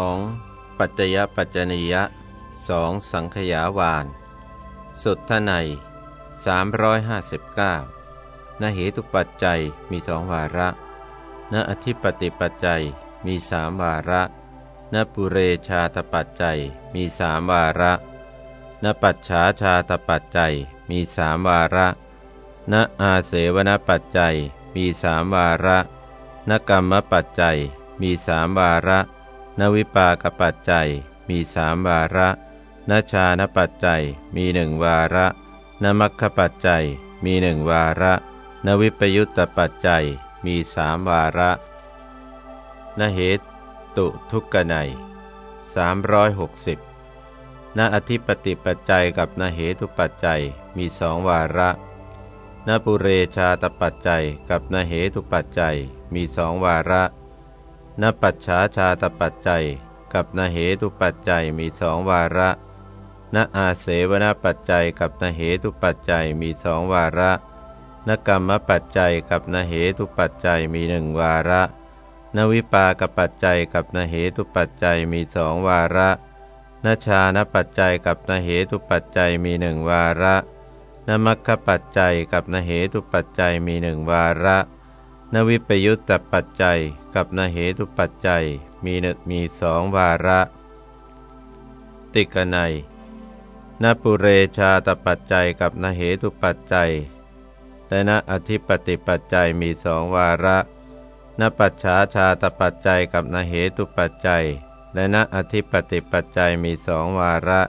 2. ปัจจยปัจจนิยะ 2. สังขยาวาน สุดทไน359นเหตุปัจจัยมีสองวาระนอธิปติปัจจัยมีสามวาระนปุเรชาตปัจจัยมีสามวาระนปัจฉาชาตปัจจัยมีสามวาระนอาเสวนปัจจัยมีสามวาระนกรรมปัจจัยมีสามวาระ นวิปากปัจจัยมีสามวาระนชานปัจจัยมีหนึ่งวาระนมัคคปัจจัยมีหนึ่งวาระ นวิปยุตตปัจจัยมีสามวาระนเหตุทุกขไนสามร้อยหกสิบนอธิปติปัจจัยกับนเหตุปัจจัยมีสองวาระนปุเรชาตปัจจัยกับนเหตุปัจจัยมีสองวาระ นปัจฉาชาตปัจจัย กับนเหตุปัจจัยมีสองวาระ นอาเสวนปัจจัยกับนเหตุปัจจัยมีสองวาระ นกรรมปัจจัยกับนเหตุปัจจัยมีหนึ่งวาระ นวิปากปัจจัยกับนเหตุปัจจัยมีสองวาระนชานปัจจัยกับนเหตุปัจจัยมีหนึ่งวาระนมัคคปัจจัยกับนเหตุปัจจัยมีหนึ่งวาระ นวิปยุตตปัจจัย กับนเหตุปัจจัยมีหนึ่งมีสองวาระ ติกนัยนปุเรชาตปัจจัยกับนเหตุปัจจัย และนอธิปติปัจจัยมีสองวาระนปัจฉาชาตปัจจัยกับนเหตุปัจจัย และนอธิปติปัจจัยมีสองวาระ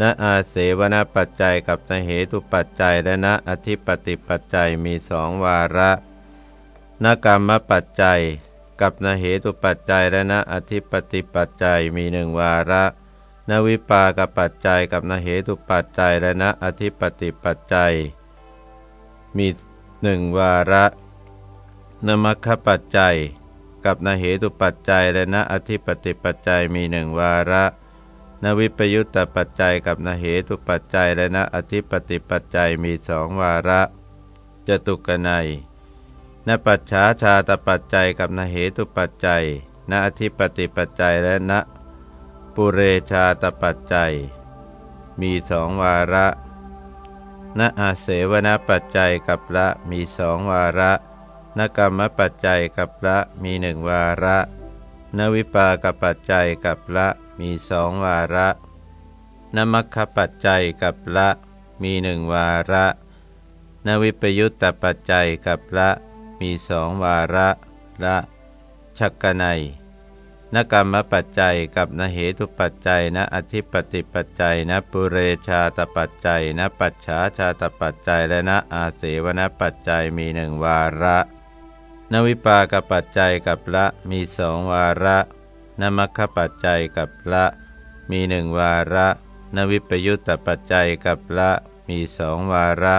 ณอาเสวนปัจจัยกับนเหตุปัจจัย และณอธิปติปัจจัยมีสองวาระนกรรมปัจจัย กับนเหตุปัจจัยและณอธิปติปัจจัยมีหนึ่งวาระ นวิปากปัจจัยกับนเหตุปัจจัยและณอธิปติปัจจัย มีหนึ่งวาระ นมัคคปัจจัย กับนเหตุปัจจัยและณอธิปติปัจจัยมีหนึ่งวาระ นวิปยุตตปัจจัยกับนเหตุปัจจัยและนอธิปติปัจจัยมีสองวาระจตุกนัย นปัจฉาชาตปัจจัยกับนเหตุปัจจัยนอธิปติปัจจัยและนปุเรชาตปัจจัย มีสองวาระนอาเสวนปัจจัยกับละมีสองวาระนกรรมปัจจัยกับละมีหนึ่งวาระ นวิปากปัจจัยกับละมีสองวาระ นมัคคปัจจัยกับละมีหนึ่งวาระ นวิปยุตตปัจจัยกับละ มีสองวาระละชักกนัยนกรรมปัจจัยกับนเหตุปัจจัยนอธิปติปัจจัยนปุเรชาตปัจจัยนปัจฉาชาตปัจจัยและนอาเสวนปัจจัยมีหนึ่งวาระ นวิปากปัจจัยกับละมีสองวาระ นมัคคปัจจัยกับละมีหนึ่งวาระ นวิปยุตตปัจจัยกับละมีสองวาระ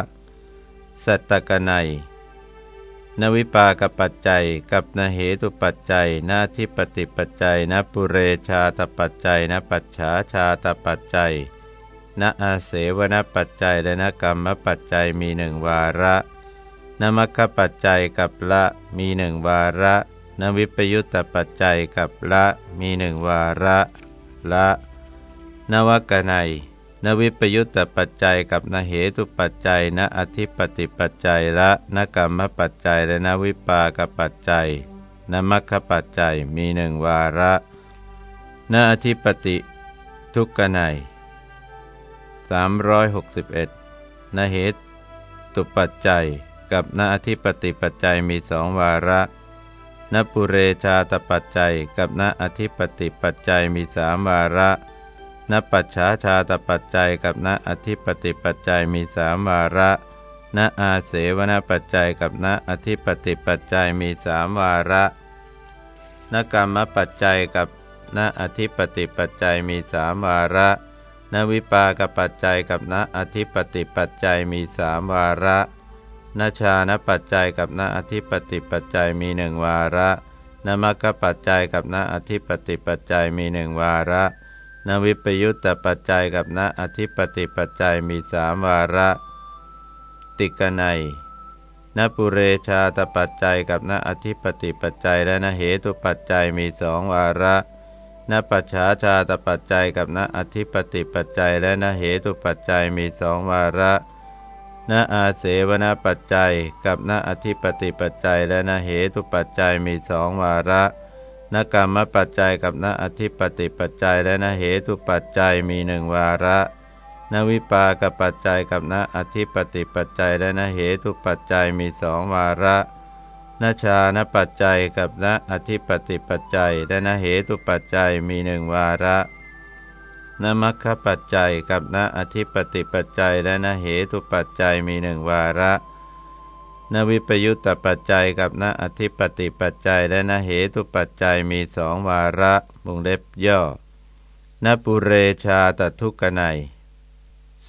สัตตกนัย นวิปากปัจจัย กับนเหตุปัจจัยนาทิปติปัจจัยนปุเรชาตปัจจัยนปัจฉาชาตปัจจัยนอาเสวนปัจจัยและนกรรมปัจจัยมีหนึ่งวาระนมัคคปัจจัยกับละมีหนึ่งวาระนวิปยุตตปัจจัยกับละมีหนึ่งวาระ ละ นวกนัย นวิปยุตตปัจจัยกับนเหตุปัจจัยนอธิปติปัจจัยละนกรรมปัจจัยและนวิปากปัจจัยนมัคคปัจจัยมีหนึ่งวาระนอธิปติ ทุกขนัย361นเหตุปัจจัย กับนอธิปติปัจจัยมีสองวาระนปุเรชาตปัจจัย กับนอธิปติปัจจัยมีสามวาระ นปัจฉาชาตปัจจัยกับนอธิปติปัจจัยมีสามวาระนอาเสวนปัจจัยกับนอธิปติปัจจัยมีสามวาระนกรรมปัจจัยกับนอธิปติปัจจัยมีสามวาระนวิปากปัจจัยกับนอธิปติปัจจัยมีสามวาระนชานปัจจัยกับนาอธิปติปัจจัยมีหนึ่งวาระนมัคคปัจจัยกับนาอธิปติปัจจัยมีหนึ่งวาระ นวิปยุตตปัจจัยกับนาอธิปติปัจจัยมีสามวาระ ติกนัยนปุเรชาตปัจจัยกับนอธิปติปัจจัยและนเหตุปัจจัยมีสองวาระนปัจฉาชาตปัจจัยกับณอธิปติปัจจัย และณเหตุปัจจัยมีสองวาระณอาเสวนปัจจัย กับณอธิปติปัจจัย และณเหตุปัจจัยมีสองวาระ ณกรรมปัจจัยกับณอธิปติปัจจัยและณเหตุปัจจัยมีหนึ่งวาระณวิปากปัจจัยกับณอธิปติปัจจัยและณเหตุปัจจัยมีสองวาระนชานปัจจัยกับณอธิปติปัจจัยและณเหตุปัจจัยมีหนึ่งวาระนมัคคปัจจัยกับณอธิปติปัจจัยและณเหตุปัจจัยมีหนึ่งวาระ นวิปยุตตปัจจัยกับณอธิปติปัจจัยและณเหตุปัจจัยมีสองวาระมุงเล็บย่อนปุเรชาตทุกนัย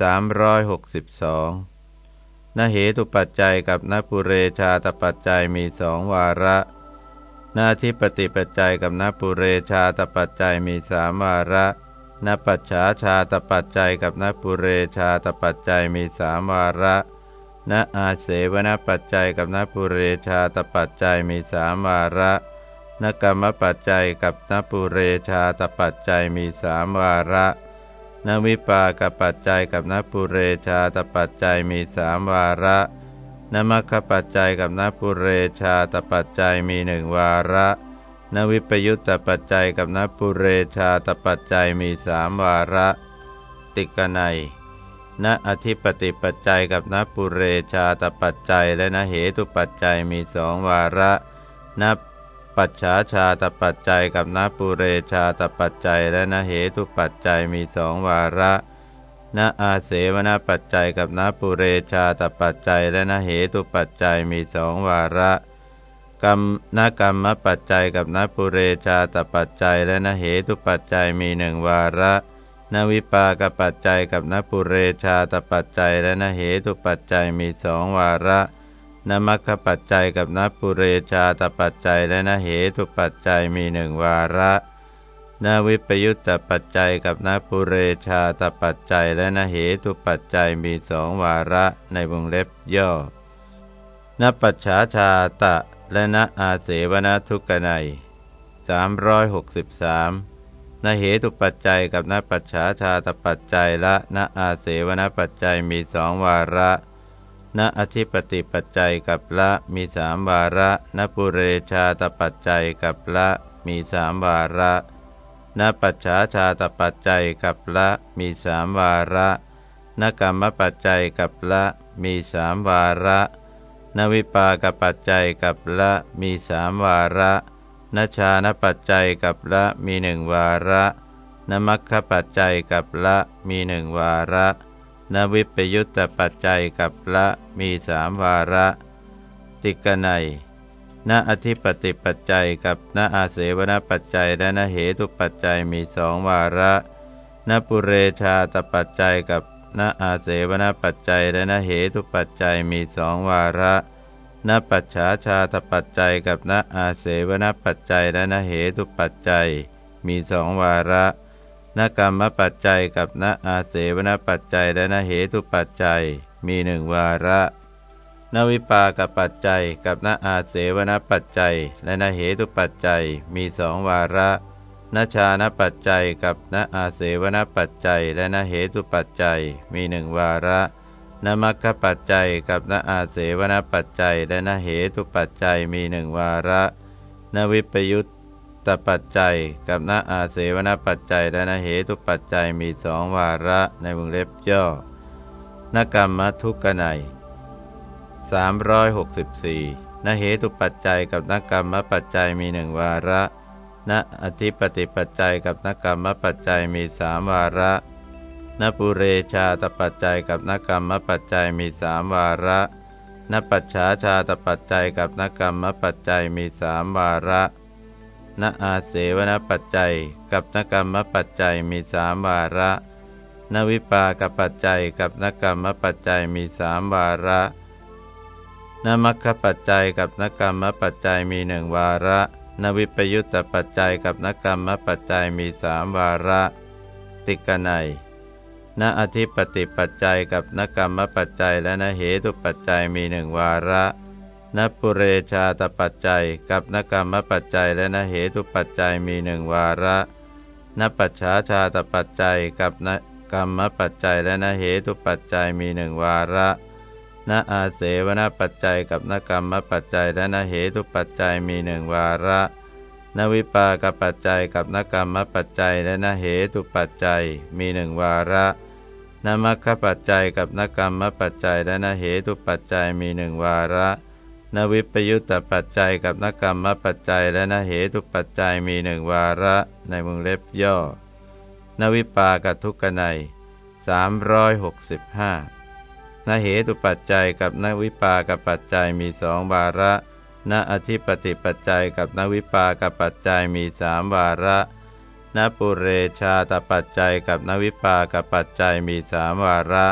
362นเหตุปัจจัยกับนปุเรชาตปัจจัยมีสองวาระนาทิปติปัจจัยกับนปุเรชาตปัจจัยมีสามวาระนปัจฉาชาตปัจจัยกับนปุเรชาตปัจจัยมีสามวาระ นอาเสวนปัจจัยกับนปุเรชาตปัจจัยมีสามวาระนกรรมปัจจัยกับนปุเรชาตปัจจัยมีสามวาระนวิปากปัจจัยกับนปุเรชาตปัจจัยมีสามวาระนมัคคปัจจัยกับนปุเรชาตปัจจัยมีหนึ่งวาระนวิปยุตตปัจจัยกับนปุเรชาตปัจจัยมีสามวาระ ติกนัย ณอธิปติปัจจัยกับนปุเรชาตปัจจัย และนเหตุปัจจัยมีสองวาระนปัจฉาชาตปัจจัยกับนปุเรชาตปัจจัย และนเหตุปัจจัยมีสองวาระนอาเสวนปัจจัยกับนปุเรชาตปัจจัย และนเหตุปัจจัยมีสองวาระกรรมนกรรมปัจจัยกับนปุเรชาตปัจจัย และนเหตุปัจจัยมีหนึ่งวาระ นวิปากปัจจัยกับนปุเรชาตปัจจัยและนเหตุปัจจัยมีสองวาระนมัคคปัจจัยกับนปุเรชาตปัจจัยและนเหตุปัจจัยมีหนึ่งวาระนวิปยุตตปัจจัยกับนปุเรชาตปัจจัยและนเหตุปัจจัยมีสองวาระในวงเล็บย่อนปัจฉาชาตะและนอาเสวนทุกนัย363 นเหตุปัจจัยกับนปัจฉาชาตปัจจัยละนอาเสวนปัจจัยมีสองวาระณอธิปติปัจจัยกับละมีสามวาระณปุเรชาตปัจจัยกับละมีสามวาระณปัจฉาชาตปัจจัยกับละมีสามวาระณกรรมปัจจัยกับละมีสามวาระ นวิปากปัจจัยกับละมีสามวาระ นชานปัจจัยกับละมีหนึ่งวาระนมัคคปัจจัยกับละมีหนึ่งวาระนวิปยุตตปัจจัยกับละมีสามวาระ ติกนัยณอธิปติปัจจัยกับณอาเสวนปัจจัยและณเหตุปัจจัยมีสองวาระณปุเรชาตปัจจัยกับณอาเสวนปัจจัยและณเหตุปัจจัยมีสองวาระ ณปัจฉาชาตปัจจัยกับณอาเสวนปัจจัยและณเหตุปัจจัย มีสองวาระนกรรมปัจจัยกับนอาเสวนปัจจัยและนเหตุปัจจัย มีหนึ่งวาระนวิปากปัจจัยกับนอาเสวนปัจจัย และนเหตุปัจจัยมีสองวาระนชานปัจจัยกับนอาเสวนปัจจัย และนเหตุปัจจัยมีหนึ่งวาระ นมัคคปัจจัยกับนอาเสวนปัจจัยและนเหตุปัจจัยมีหนึ่งวาระ นวิปยุตตปัจจัย กับนอาเสวนปัจจัยและนเหตุปัจจัยมีสองวาระในวงเล็บย่อนกรรมทุกขไน364นเหตุปัจจัยกับนกรรมปัจจัยมีหนึ่งวาระ ณอธิปติปัจจัยกับนกรรมปัจจัยมีสามวาระ นปุเรชาตปัจจัยกับนกรรมปัจจัยมีสามวาระนปัจฉาชาตปัจจัยกับนกรรมปัจจัยมีสามวาระณอาเสวนปัจจัยกับนกรรมปัจจัยมีสามวาระ นวิปากปัจจัยกับนกรรมปัจจัยมีสามวาระนมัคคปัจจัยกับนกรรมปัจจัยมีหนึ่งวาระ นวิปยุตตปัจจัยกับนกรรมปัจจัยมีสามวาระ ติกนัย ณอธิปติปัจจัยกับนกรรมปัจจัยและนเหตุปัจจัยมีหนึ่งวาระนปุเรชาตปัจจัย กับนกรรมปัจจัยและนเหตุปัจจัยมีหนึ่งวาระนปัจฉาชาตปัจจัย กับนกรรมปัจจัยและนเหตุปัจจัยมีหนึ่งวาระนอาเสวนปัจจัย กับนกรรมปัจจัยและนเหตุปัจจัยมีหนึ่งวาระนวิปากปัจจัย กับนกรรมปัจจัยและนเหตุปัจจัยมีหนึ่งวาระ นมัคคปัจจัยกับนกรรมปัจจัยและนเหตุปัจจัยมีหนึ่งวาระนวิปยุตตปัจจัยกับนกรรมปัจจัยและนเหตุปัจจัยมีหนึ่งวาระในวงเล็บย่อ นวิปากทุกนัยสามร้อยหกสิบห้านเหตุปัจจัยกับนวิปากปัจจัยมีสองวาระ ณอธิปติปัจจัยกับนวิปากปัจจัยมีสามวาระ ณปุเรชาตปัจจัยกับนวิปากปัจจัยมีสามวาระ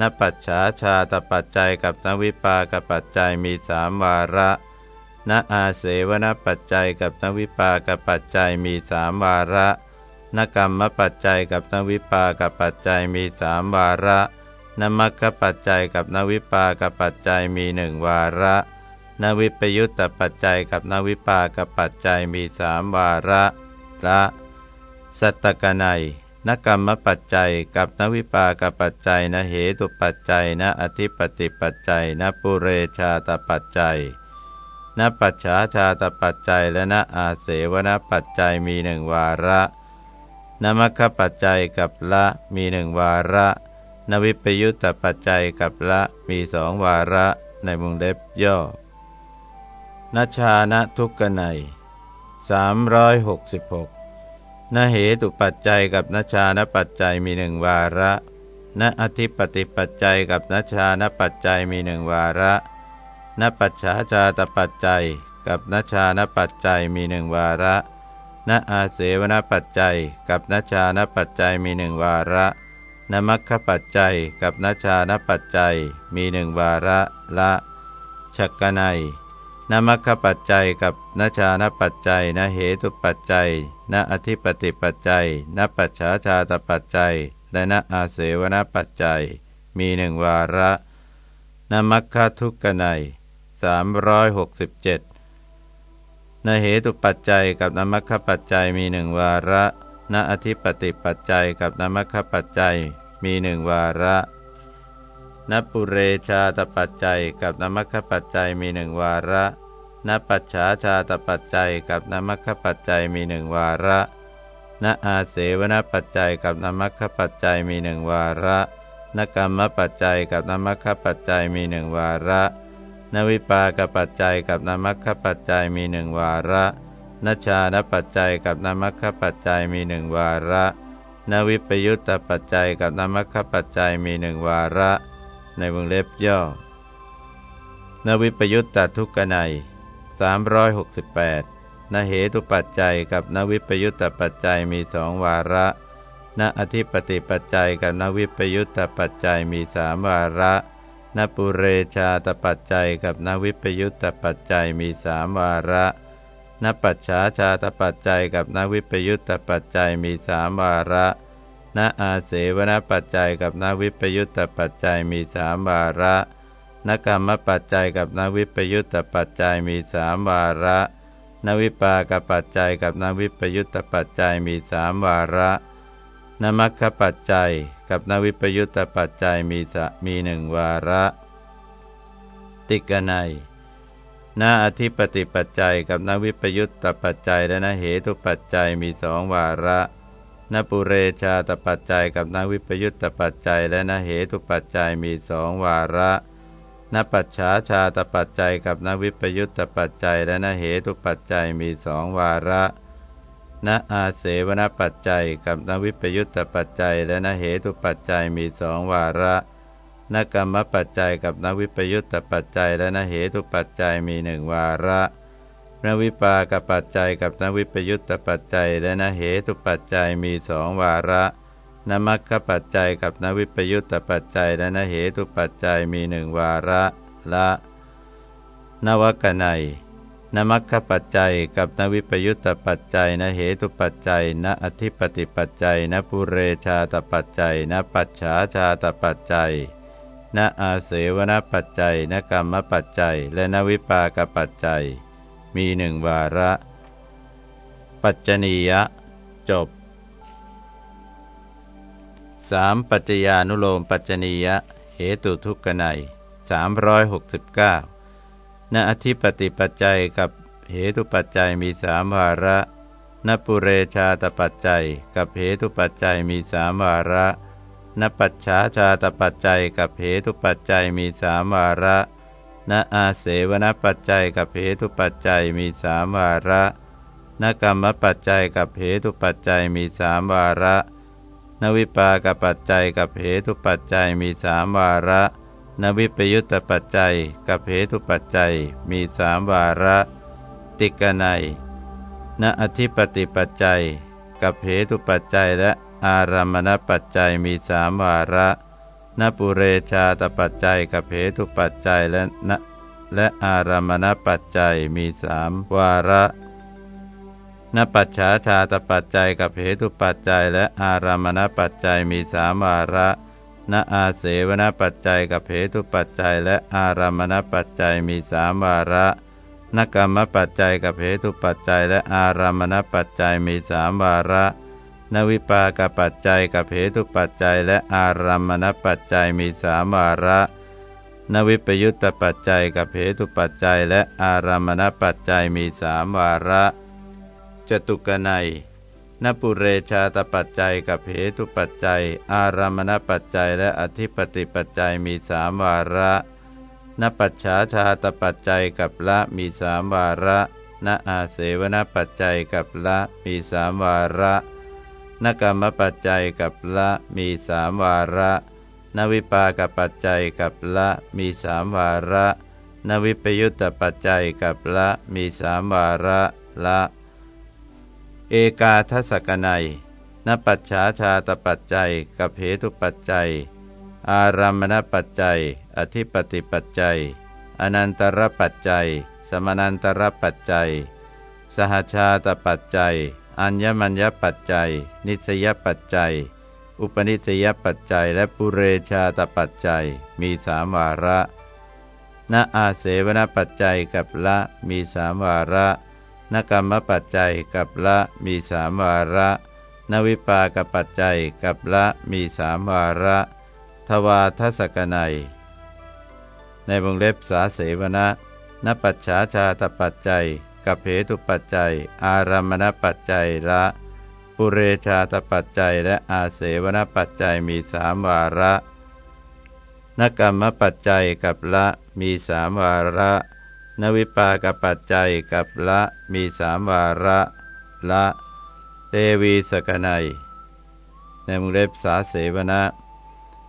นปัจฉาชาตปัจจัยกับนวิปากปัจจัยมีสามวาระณอาเสวนปัจจัยกับนวิปากปัจจัยมีสามวาระนกรรมปัจจัยกับนวิปากปัจจัยมีสามวาระนมัคคปัจจัยกับนวิปากปัจจัยมีหนึ่งวาระ นวิปยุตตปัจจัยกับนวิปากปัจจัยมีสามวาระละ สัตตกนัยนกรรมปัจจัยกับนวิปากปัจจัยนเหตุปัจจัยนอธิปติปัจจัยนปุเรชาตปัจจัยนปัจฉาชาตปัจจัยและนอาเสวนปัจจัยมีหนึ่งวาระนมัคคปัจจัยกับละมีหนึ่งวาระ นวิปยุตตปัจจัยกับละมีสองวาระในวงเล็บย่อนัชานะทุกขไนสามร้อยหกสิบหก นเหตุปัจจัยกับนชานปัจจัยมีหนึ่งวาระนอธิปติปัจจัยกับนชานปัจจัยมีหนึ่งวาระนปัจฉาชาตปัจจัย กับนชานปัจจัยมีหนึ่งวาระนอาเสวนปัจจัย กับนชานปัจจัยมีหนึ่งวาระนมัคคปัจจัย กับนชานปัจจัยมีหนึ่งวาระละชักกนัยนมัคคปัจจัยกับนชานปัจจัยนเหตุปัจจัย นอธิปติปัจจัยนปัจฉาชาตปัจจัย และนอาเสวนปัจจัย มีหนึ่งวาระนมัคคทุกกนัยสามร้อยหกสิบเจ็ดนเหตุปัจจัยกับนมัคคปัจจัยมีหนึ่งวาระนอธิปติปัจจัยกับนมัคคปัจจัยมีหนึ่งวาระนปุเรชาตปัจจัยกับนมัคคปัจจัยมีหนึ่งวาระ นปัจฉาชาตปัจจัยกับนมัคคปัจจัยมีหนึ่งวาระนอาเสวนปัจจัยกับนมัคคปัจจัยมีหนึ่งวาระนกรรมปัจจัยกับนมัคคปัจจัยมีหนึ่งวาระ นวิปากปัจจัยกับนมัคคปัจจัยมีหนึ่งวาระนชานปัจจัยกับนมัคคปัจจัยมีหนึ่งวาระ นวิปยุตตปัจจัยกับนมัคคปัจจัยมีหนึ่งวาระ ในวงเล็บย่อ นวิปยุตตทุกขไน 368นเหตุปัจจัยกับนวิปยุตตปัจจัยมีสองวาระนอธิปติปัจจัยกับนวิปยุตตปัจจัยมีสามวาระนปุเรชาตปัจจัยกับนวิปยุตตปัจจัยมีสามวาระนปัจฉาชาตปัจจัยกับนวิปยุตตปัจจัยมีสามวาระณอาเสวนปัจจัยกับนวิปยุตตปัจจัยมีสามวาระ นกรรมปัจจัยกับนวิปยุตตปัจจัยมีสามวาระ นวิปากปัจจัยกับนวิปยุตตปัจจัยมีสามวาระนมัคคปัจจัยกับนวิปยุตตปัจจัยมีสมีหนึ่งวาระ ติกนัยนาอธิปติปัจจัยกับนวิปยุตตปัจจัยและนเหตุปัจจัยมีสองวาระนปุเรชาตปัจจัยกับนวิปยุตตปัจจัยและนเหตุปัจจัยมีสองวาระ นปัจฉาชาตปัจจัยกับนวิปยุตตปัจจัยและนเหตุปัจจัยมีสองวาระนอาเสวนปัจจัยกับนวิปยุตตปัจจัย และนเหตุปัจจัยมีสองวาระนกรรมปัจจัยกับนวิปยุตตปัจจัย และนเหตุปัจจัยมีหนึ่งวาระนวิปากปัจจัยกับนวิปยุตตปัจจัย และนเหตุปัจจัยมีสองวาระ นมัคคปัจจัยกับนวิปยุตตปัจจัยและนเหตุปัจจัยมีหนึ่งวาระละนวกนัยนมัคคปัจจัยกับนวิปยุตตปัจจัยนเหตุปัจจัยนอธิปติปัจจัยนปุเรชาตปัจจัยนปัจฉาชาตปัจจัยนอาเสวนปัจจัยนกรรมปัจจัย และนวิปากปัจจัย มีหนึ่งวาระ ปัจจนียะ จบ 3. ปัจจญานุโลมปัจจนียะ เหตุทุกขไน369ณอธิปติปัจจัยกับเหตุปัจจัยมีสามวาระนปุเรชาตปัจจัย กับเหตุปัจจัยมีสามวาระนปัจฉาชาตปัจจัย กับเหตุปัจจัยมีสามวาระนอาเสวนปัจจัยกับเหตุปัจจัยมีสามวาระนกรรมปัจจัยกับเหตุปัจจัยมีสามวาระ นวิปากปัจจัยกับเหตุปัจจัยมีสามวาระ นวิปยุตตปัจจัยกับเหตุปัจจัยมีสามวาระ ติกนัยณอธิปติปัจจัย กับเหตุปัจจัยและอารามณปัจจัยมีสามวาระนปุเรชาตปัจจัยกับเหตุปัจจัยและนและอารามณปัจจัยมีสามวาระ นปัจฉาชาตปัจจัยกับเหตุปัจจัย และอารามณปัจจัยมีสามวาระนอาเสวนปัจจัยกับเหตุปัจจัย และอารามณปัจจัยมีสามวาระนกรรมปัจจัยกับเหตุปัจจัย และอารามณปัจจัยมีสามวาระ นวิปากปัจจัยกับเหตุปัจจัย และอารามณปัจจัยมีสามวาระ นวิปยุตตปัจจัยกับเหตุปัจจัย และอารามณปัจจัยมีสามวาระ จตุกนัยนปุเรชาตปัจจัยกับเหตุปัจจัย อารามณปัจจัยและอธิปติปัจจัยมีสามวาระนปัจฉาชาตปัจจัยกับละมีสามวาระนอาเสวนปัจจัยกับละมีสามวาระนกรรมปัจจัยกับละมีสามวาระ นวิปากปัจจัยกับละมีสามวาระ นวิปยุตตปัจจัยกับละมีสามวาระละ เอกาทศกนัยนปัจฉาชาตปัจจัยกับเหตุปัจจัย อารามณปัจจัย อธิปติปัจจัย อนันตรปัจจัย สมนันตรปัจจัย สหชาตปัจจัย อัญญมัญญปัจจัย นิสยปัจจัย อุปนิสยปัจจัย และปุเรชาตปัจจัย มีสามวาระณอาเสวนปัจจัยกับละมีสามวาระ นกรรมปัจจัยกับละมีสามวาระ นวิปากปัจจัยกับละมีสามวาระ ทวาทศกนัย ในวงเล็บสาเสวนนปัจฉาชาตปัจจัยกับเหตุปัจจัย อารามณปัจจัยละปุเรชาตปัจจัยและอาเสวนปัจจัยมีสามวาระนกรรมปัจจัยกับละมีสามวาระ นวิปากปัจจัยกับละมีสามวาระ ละเตวีสกนัย ในมุเล็บสาเสวนะ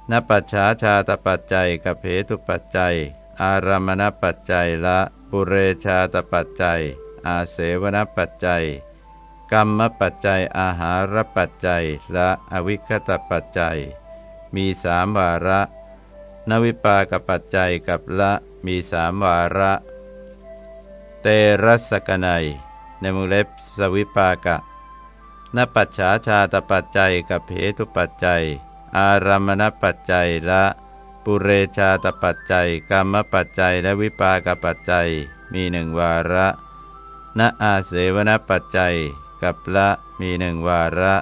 นปัจฉาชาตปัจจัยกับเหตุปัจจัย อารามณปัจจัยละปุเรชาตปัจจัย อาเสวนปัจจัย กรรมปัจจัยอาหารปัจจัยและอวิคตปัจจัย มีสามวาระ นวิปากปัจจัยกับละมีสามวาระ เตรัสกนัย ในมุเล็บสวิปากะนปัจฉาชาตปัจจัยกับเหตุปัจจัย อารามณปัจจัยละปุเรชาตปัจจัยกรรมปัจจัยและวิปากปัจจัยมีหนึ่งวาระณอาเสวนปัจจัยกับละมีหนึ่งวาระ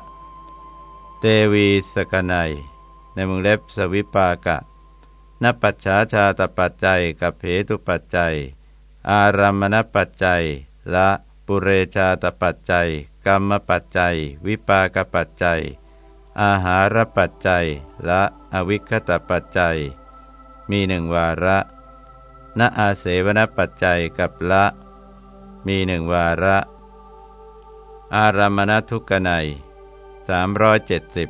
เตวีสกนัย ในมุเล็บสวิปากะนปัจฉาชาตปัจจัยกับเหตุปัจจัย อารามณปัจจัย ละปุเรชาตปัจจัย กรรมปัจจัย วิปากปัจจัย อาหารปัจจัย ละอวิคตปัจจัย มีหนึ่งวาระณอาเสวนปัจจัยกับละ มีหนึ่งวาระ อารามณทุกนัยสามร้อยเจ็ดสิบ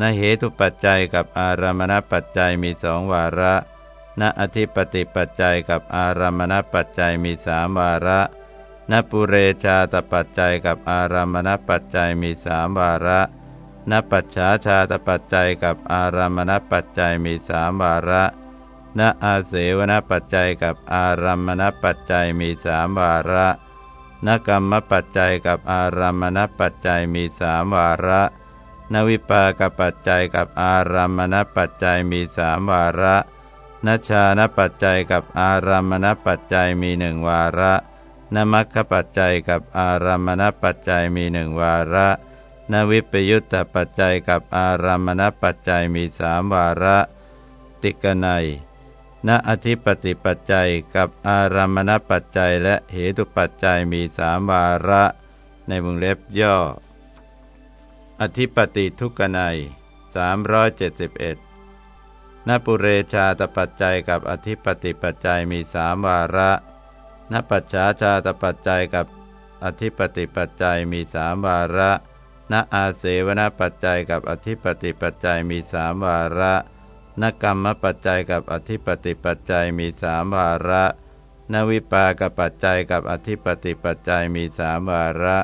นเหตุปัจจัยกับอารามณปัจจัยมีสองวาระ ณอธิปติปัจจัยกับอารามณปัจจัยมีสามวาระณปุเรชาตปัจจัยกับอารามณปัจจัยมีสามวาระณปัจฉาชาตปัจจัยกับอารามณปัจจัยมีสามวาระณอาเสวนปัจจัยกับอารามณปัจจัยมีสามวาระนกรรมปัจจัยกับอารามณปัจจัยมีสามวาระนวิปากปัจจัยกับอารามณปัจจัยมีสามวาระ นัชานปัจจัยกับอารามณปัจจัยมีหนึ่งวาระนมัคคปัจจัยกับอารามณปัจจัยมีหนึ่งวาระนนวิปยุตตปัจจัยกับอารามณปัจจัยมีสามวาระ ติกนัยณอธิปติปัจจัยกับอารามณปัจจัยและเหตุปัจจัยมีสามวาระ ในวงเล็บย่อ อธิปติทุกนัย371 นปุเรชาตปัจจัยกับอธิปติปัจจัยมีสามวาระนปัจฉาชาตปัจจัยกับอธิปติปัจจัยมีสามวาระณอาเสวนปัจจัยกับอธิปติปัจจัยมีสามวาระนกรรมปัจจัยกับอธิปติปัจจัยมีสามวาระ นวิปากปัจจัยกับอธิปติปัจจัยมีสามวาระ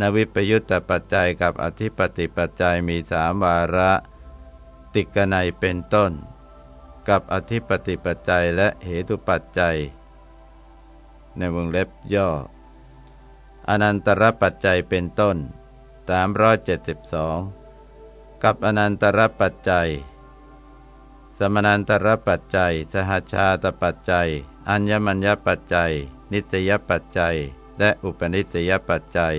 นวิปยุตตปัจจัยกับอธิปติปัจจัยมีสามวาระ ติกนัยเป็นต้น กับอธิปติปัจจัยและเหตุปัจจัย ในวงเล็บย่อ อนันตรปัจจัยเป็นต้น372 กับอนันตรปัจจัย สมนันตรปัจจัย สหชาตปัจจัย อัญญมัญญปัจจัย นิสยปัจจัย และอุปนิสยปัจจัย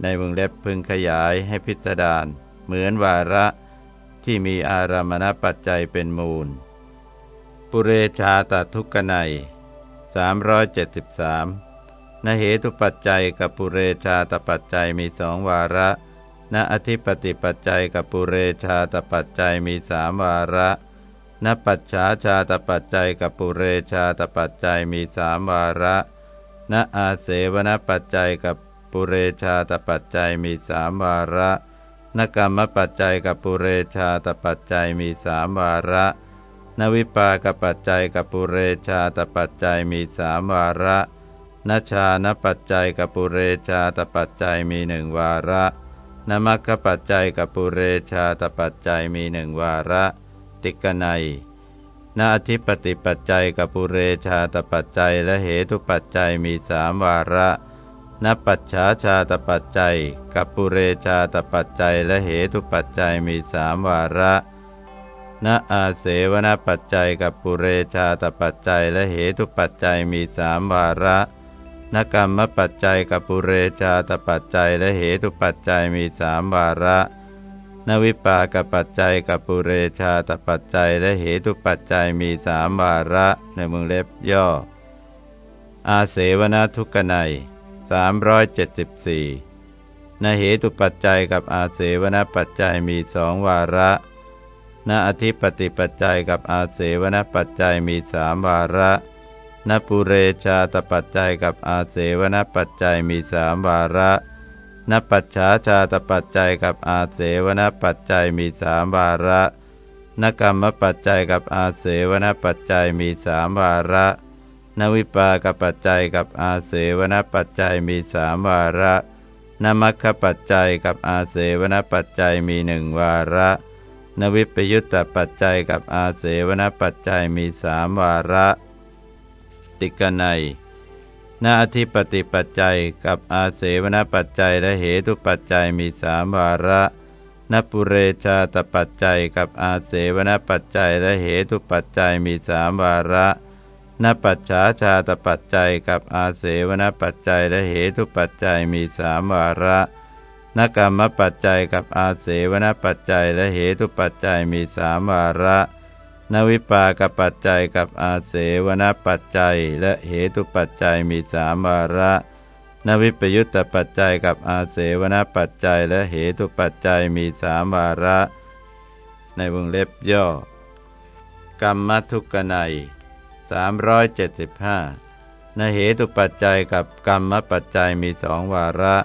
ในวงเล็บพึงขยายให้พิจารณาเหมือนวาระที่มีอารามณปัจจัยเป็นมูล ปุเรชาตทุกนัย373นเหตุปัจจัยกับปุเรชาตปัจจัยมีสองวาระณอธิปติปัจจัยกับปุเรชาตปัจจัยมีสามวาระณปัจฉาชาตปัจจัยกับปุเรชาตปัจจัยมีสามวาระณอาเสวนปัจจัยกับปุเรชาตปัจจัยมีสามวาระนกรรมปัจจัยกับปุเรชาตปัจจัยมีสามวาระ นวิปากปัจจัยกับปุเรชาตปัจจัยมีสามวาระนชานปัจจัยกับปุเรชาตปัจจัยมีหนึ่งวาระนมัคคปัจจัยกับปุเรชาตปัจจัยมีหนึ่งวาระ ติกนัยนาทิปติปัจจัยกับปุเรชาตปัจจัยและเหตุปัจจัยมีสามวาระนปัจฉาชาตปัจจัยกับปุเรชาตปัจจัยและเหตุปัจจัยมีสามวาระ ณอาเสวนปัจจัยกับปุเรชาตปัจจัยและเหตุปัจจัยมีสามวาระนกรรมปัจจัยกับปุเรชาตปัจจัยและเหตุปัจจัยมีสามวาระ นวิปากปัจจัยกับปุเรชาตปัจจัยและเหตุปัจจัยมีสามวาระในมึงเล็บย่อ อาเสวนทุกนัย374นเหตุปัจจัยกับอาเสวนปัจจัยมีสองวาระ นอธิปติปัจจัยกับอาเสวนปัจจัยมีสามวาระนปุเรชาตปัจจัยกับอาเสวนปัจจัยมีสามวาระนปัจฉาชาตปัจจัยกับอาเสวนปัจจัยมีสามวาระนกรรมปัจจัยกับอาเสวนปัจจัยมีสามวาระนวิปากปัจจัยกับอาเสวนปัจจัยมีสามวาระนมัคคปัจจัยกับอาเสวนปัจจัยมีหนึ่งวาระ นวิปยุตตปัจจัยกับอาเสวนปัจจัยมีสามวาระ ติกนัยนาอธิปติปัจจัยกับอาเสวนปัจจัยและเหตุปัจจัยมีสามวาระนปุเรชาตปัจจัยกับอาเสวนปัจจัยและเหตุปัจจัยมีสามวาระนปัจฉาชาตปัจจัยกับอาเสวนปัจจัยและเหตุปัจจัยมีสามวาระ นกรรมปัจจัยกับอาเสวนปัจจัยและเหตุปัจจัยมีสามวาระ นวิปากปัจจัยกับอาเสวนปัจจัย และเหตุปัจจัยมีสามวาระ นวิปยุตตปัจจัยกับอาเสวนปัจจัย และเหตุปัจจัยมีสามวาระ ในวงเล็บย่อ กรรมทุกขนัย375นเหตุปัจจัยกับกรรมปัจจัยมีสองวาระ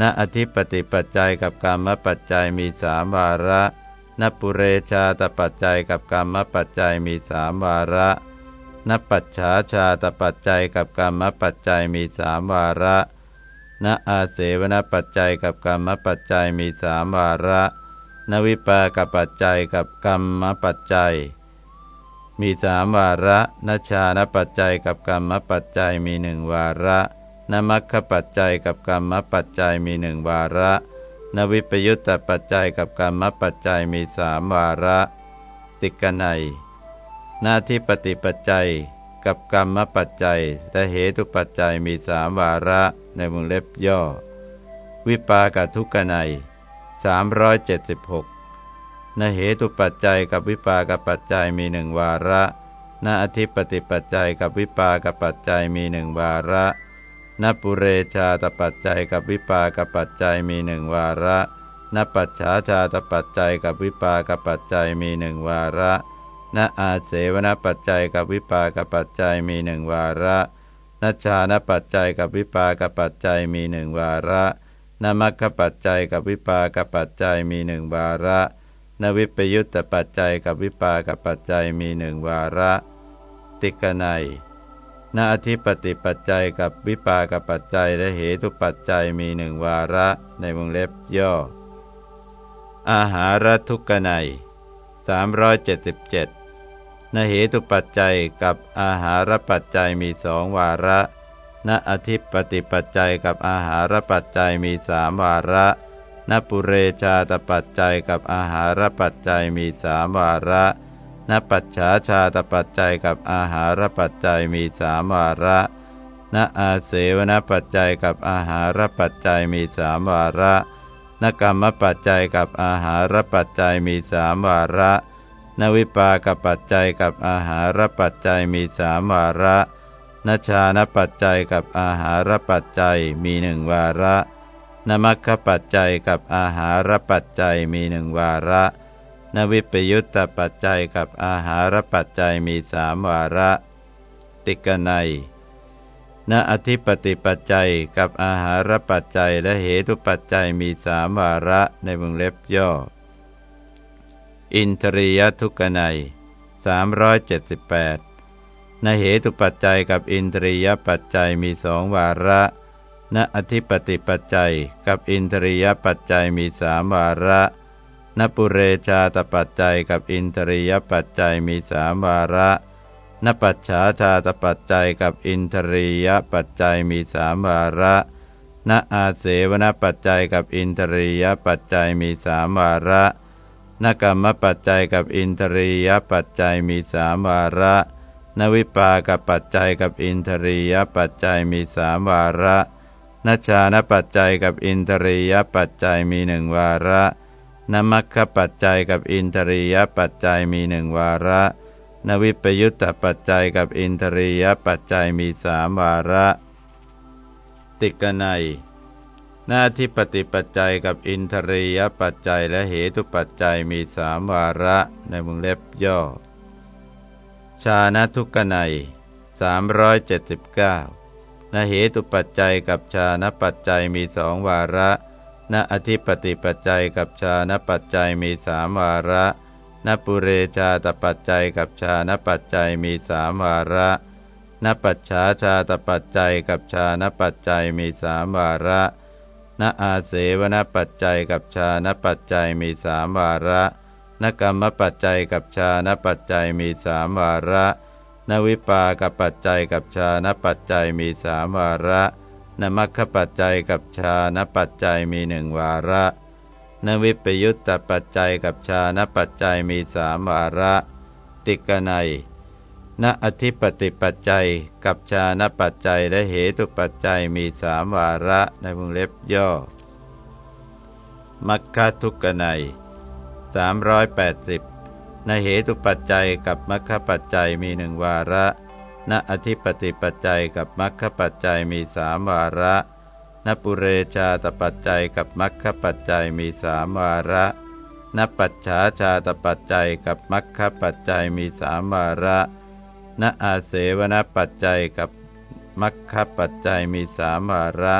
ณอธิปติปัจจัยกับกรรมปัจจัยมีสามวาระนปุเรชาตปัจจัยกับกรรมปัจจัยมีสามวาระนปัจฉาชาตปัจจัยกับกรรมปัจจัยมีสามวาระนอาเสวนปัจจัยกับกรรมปัจจัยมีสามวาระนวิปากปัจจัยกับกรรมปัจจัย มีสามวาระนชานปัจจัยกับกรรมปัจจัยมีหนึ่งวาระ นมัคคปัจจัยกับกรรมปัจจัยมีหนึ่งวาระ นวิปยุตตปัจจัยกับกรรมปัจจัยมีสามวาระ ติกนัยหน้าที่ปฏิปัจจัยกับกรรมปัจจัยและเหตุปัจจัยมีสามวาระในวงเล็บย่อ วิปากทุกนัย376นเหตุปัจจัยกับวิปากปัจจัยมีหนึ่งวาระนาอธิปติปัจจัยกับวิปากปัจจัยมีหนึ่งวาระ นปุเรชาตปัจจัยกับวิปากปัจจัยมีหนึ่งวาระนปัจฉาชาตปัจจัยกับวิปากปัจจัยมีหนึ่งวาระนอาเสวนปัจจัยกับวิปากปัจจัยมีหนึ่งวาระนัชานปัจจัยกับวิปากปัจจัยมีหนึ่งวาระนมัคคปัจจัยกับวิปากปัจจัยมีหนึ่งวาระ นวิปยุตตปัจจัยกับวิปากปัจจัยมีหนึ่งวาระ ติกนัย ณอธิปติปัจจัยกับวิปากปัจจัยและเหตุปัจจัยมีหนึ่งวาระในวงเล็บย่อ อาหารทุกนัย377นเหตุปัจจัยกับอาหารปัจจัยมีสองวาระณอธิปติปัจจัยกับอาหารปัจจัยมีสามวาระณปุเรชาตปัจจัยกับอาหารปัจจัยมีสามวาระ ณปัจฉาชาตปัจจัยกับอาหารปัจจัยมีสามวาระณอาเสวนปัจจัยกับอาหารปัจจัยมีสามวาระณกรรมปัจจัยกับอาหารปัจจัยมีสามวาระ นวิปากปัจจัยกับอาหารปัจจัยมีสามวาระนชานปัจจัยกับอาหารปัจจัยมีหนึ่งวาระ นมัคคปัจจัยกับอาหารปัจจัยมีหนึ่งวาระ นวิปยุตตปัจจัยกับอาหารปัจจัยมีสามวาระ ติกนัยณอธิปติปัจจัยกับอาหารปัจจัยและเหตุปัจจัยมีสามวาระในวงเล็บย่อ อินทรียทุกนัย378นเหตุปัจจัยกับอินทรียปัจจัยมีสองวาระณอธิปติปัจจัยกับอินทรียปัจจัยมีสามวาระ นปุเรชาตปัจจัยกับอินทรียปัจจัยมีสามวาระนปัจฉาชาตปัจจัยกับอินทรียปัจจัยมีสามวาระณอาเสวนปัจจัยกับอินทรียปัจจัยมีสามวาระนกรรมปัจจัยกับอินทรียปัจจัยมีสามวาระ นวิปากับปัจจัยกับอินทรียปัจจัยมีสามวาระนชานปัจจัยกับอินทรียปัจจัยมีหนึ่งวาระ นมัคคปัจจัยกับอินทรียปัจจัยมีหนึ่งวาระ นวิปยุตตปัจจัยกับอินทรียปัจจัยมีสามวาระ ติกนัยหน้าที่ปฏิปัจจัยกับอินทรียปัจจัยและเหตุปัจจัยมีสามวาระในมุงเล็บย่อ ชาณทุกนัย379นเหตุปัจจัยกับชาณปัจจัยมีสองวาระ ณอธิปติปัจจัยกับชาณปัจจัยมีสามวาระณปุเรชาตปัจจัยกับชาณปัจจัยมีสามวาระณปัจฉาชาตปัจจัยกับชาณปัจจัยมีสามวาระณอาเสวนปัจจัยกับชาณปัจจัยมีสามวาระนกรรมปัจจัยกับชาณปัจจัยมีสามวาระนวิปากปัจจัยกับชาณปัจจัยมีสามวาระ นมัคคปัจจัยกับชาณปัจจัยมีหนึ่งวาระ นวิปยุตตปัจจัยกับชาณปัจจัยมีสามวาระ ติกนัยณอธิปติปัจจัยกับชาณปัจจัยและเหตุปัจจัยมีสามวาระในวงเล็บย่อ มัคคทุกนัย380 ในเหตุปัจจัยกับมัคคปัจจัยมีหนึ่งวาระ ณอธิปติปัจจัยกับมัคคปัจจัยมีสามวาระณปุเรชาตปัจจัยกับมัคคปัจจัยมีสามวาระณปัจฉาชาตปัจจัยกับมัคคปัจจัยมีสามวาระณอาเสวนปัจจัยกับมัคคปัจจัยมีสามวาระ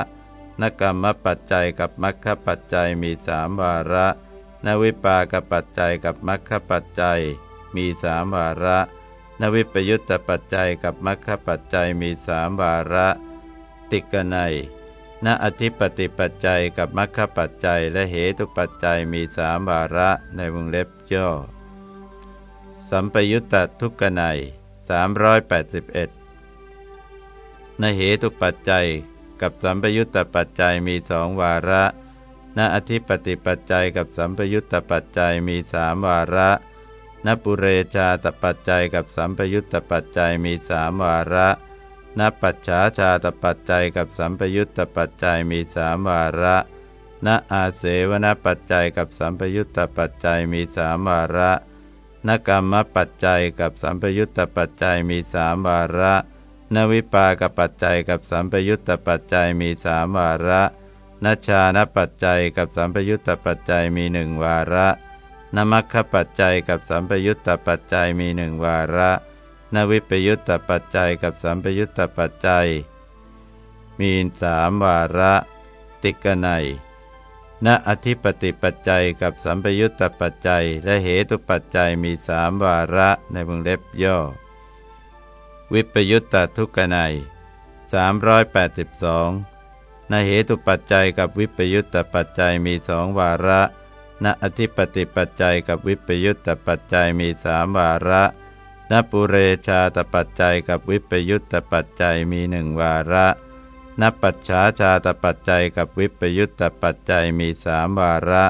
นกรรมปัจจัยกับมัคคปัจจัยมีสามวาระนวิปากปัจจัยกับมัคคปัจจัยมีสามวาระ นวิปยุตตปัจจัยกับมัคคปัจจัยมีสามวาระ ติกนัยณอธิปติปัจจัยกับมัคคปัจจัยและเหตุปัจจัยมีสามวาระในวงเล็บย่อ สัมปยุตตทุกนัย381นเหตุปัจจัยกับสัมปยุตตปัจจัยมีสองวาระณอธิปติปัจจัยกับสัมปยุตตปัจจัยมีสามวาระ ณปุเรชาตปัจจัยกับสัมปยุตตปัจจัยมีสามวาระณปัจฉาชาตปัจจัยกับสัมปยุตตปัจจัยมีสามวาระณณอาเสวนปัจจัยกับสัมปยุตตปัจจัยมีสามวาระนกรรมปัจจัยกับสัมปยุตตปัจจัยมีสามวาระนวิปากปัจจัยกับสัมปยุตตปัจจัยมีสามวาระนชานปัจจัยกับสัมปยุตตปัจจัยมีหนึ่งวาระ นมัคคปัจจัยกับสัมปยุตตปัจจัยมีหนึ่งวาระ นวิปยุตตปัจจัยกับสัมปยุตตปัจจัย มีสามวาระ ติกนัยณอธิปติปัจจัยกับสัมปยุตตปัจจัย และเหตุปัจจัยมีสามวาระในวงเล็บย่อ วิปยุตตทุกนัย382ณเหตุปัจจัยกับวิปยุตตปัจจัยมีสองวาระ ณอธิปติปัจจัยกับวิปยุตตปัจจัยมีสามวาระณปุเรชาตปัจจัยกับวิปยุตตปัจจัยมีหนึ่งวาระนปัจฉาชาตปัจจัยกับวิปยุตตปัจจัยมีสามวาระ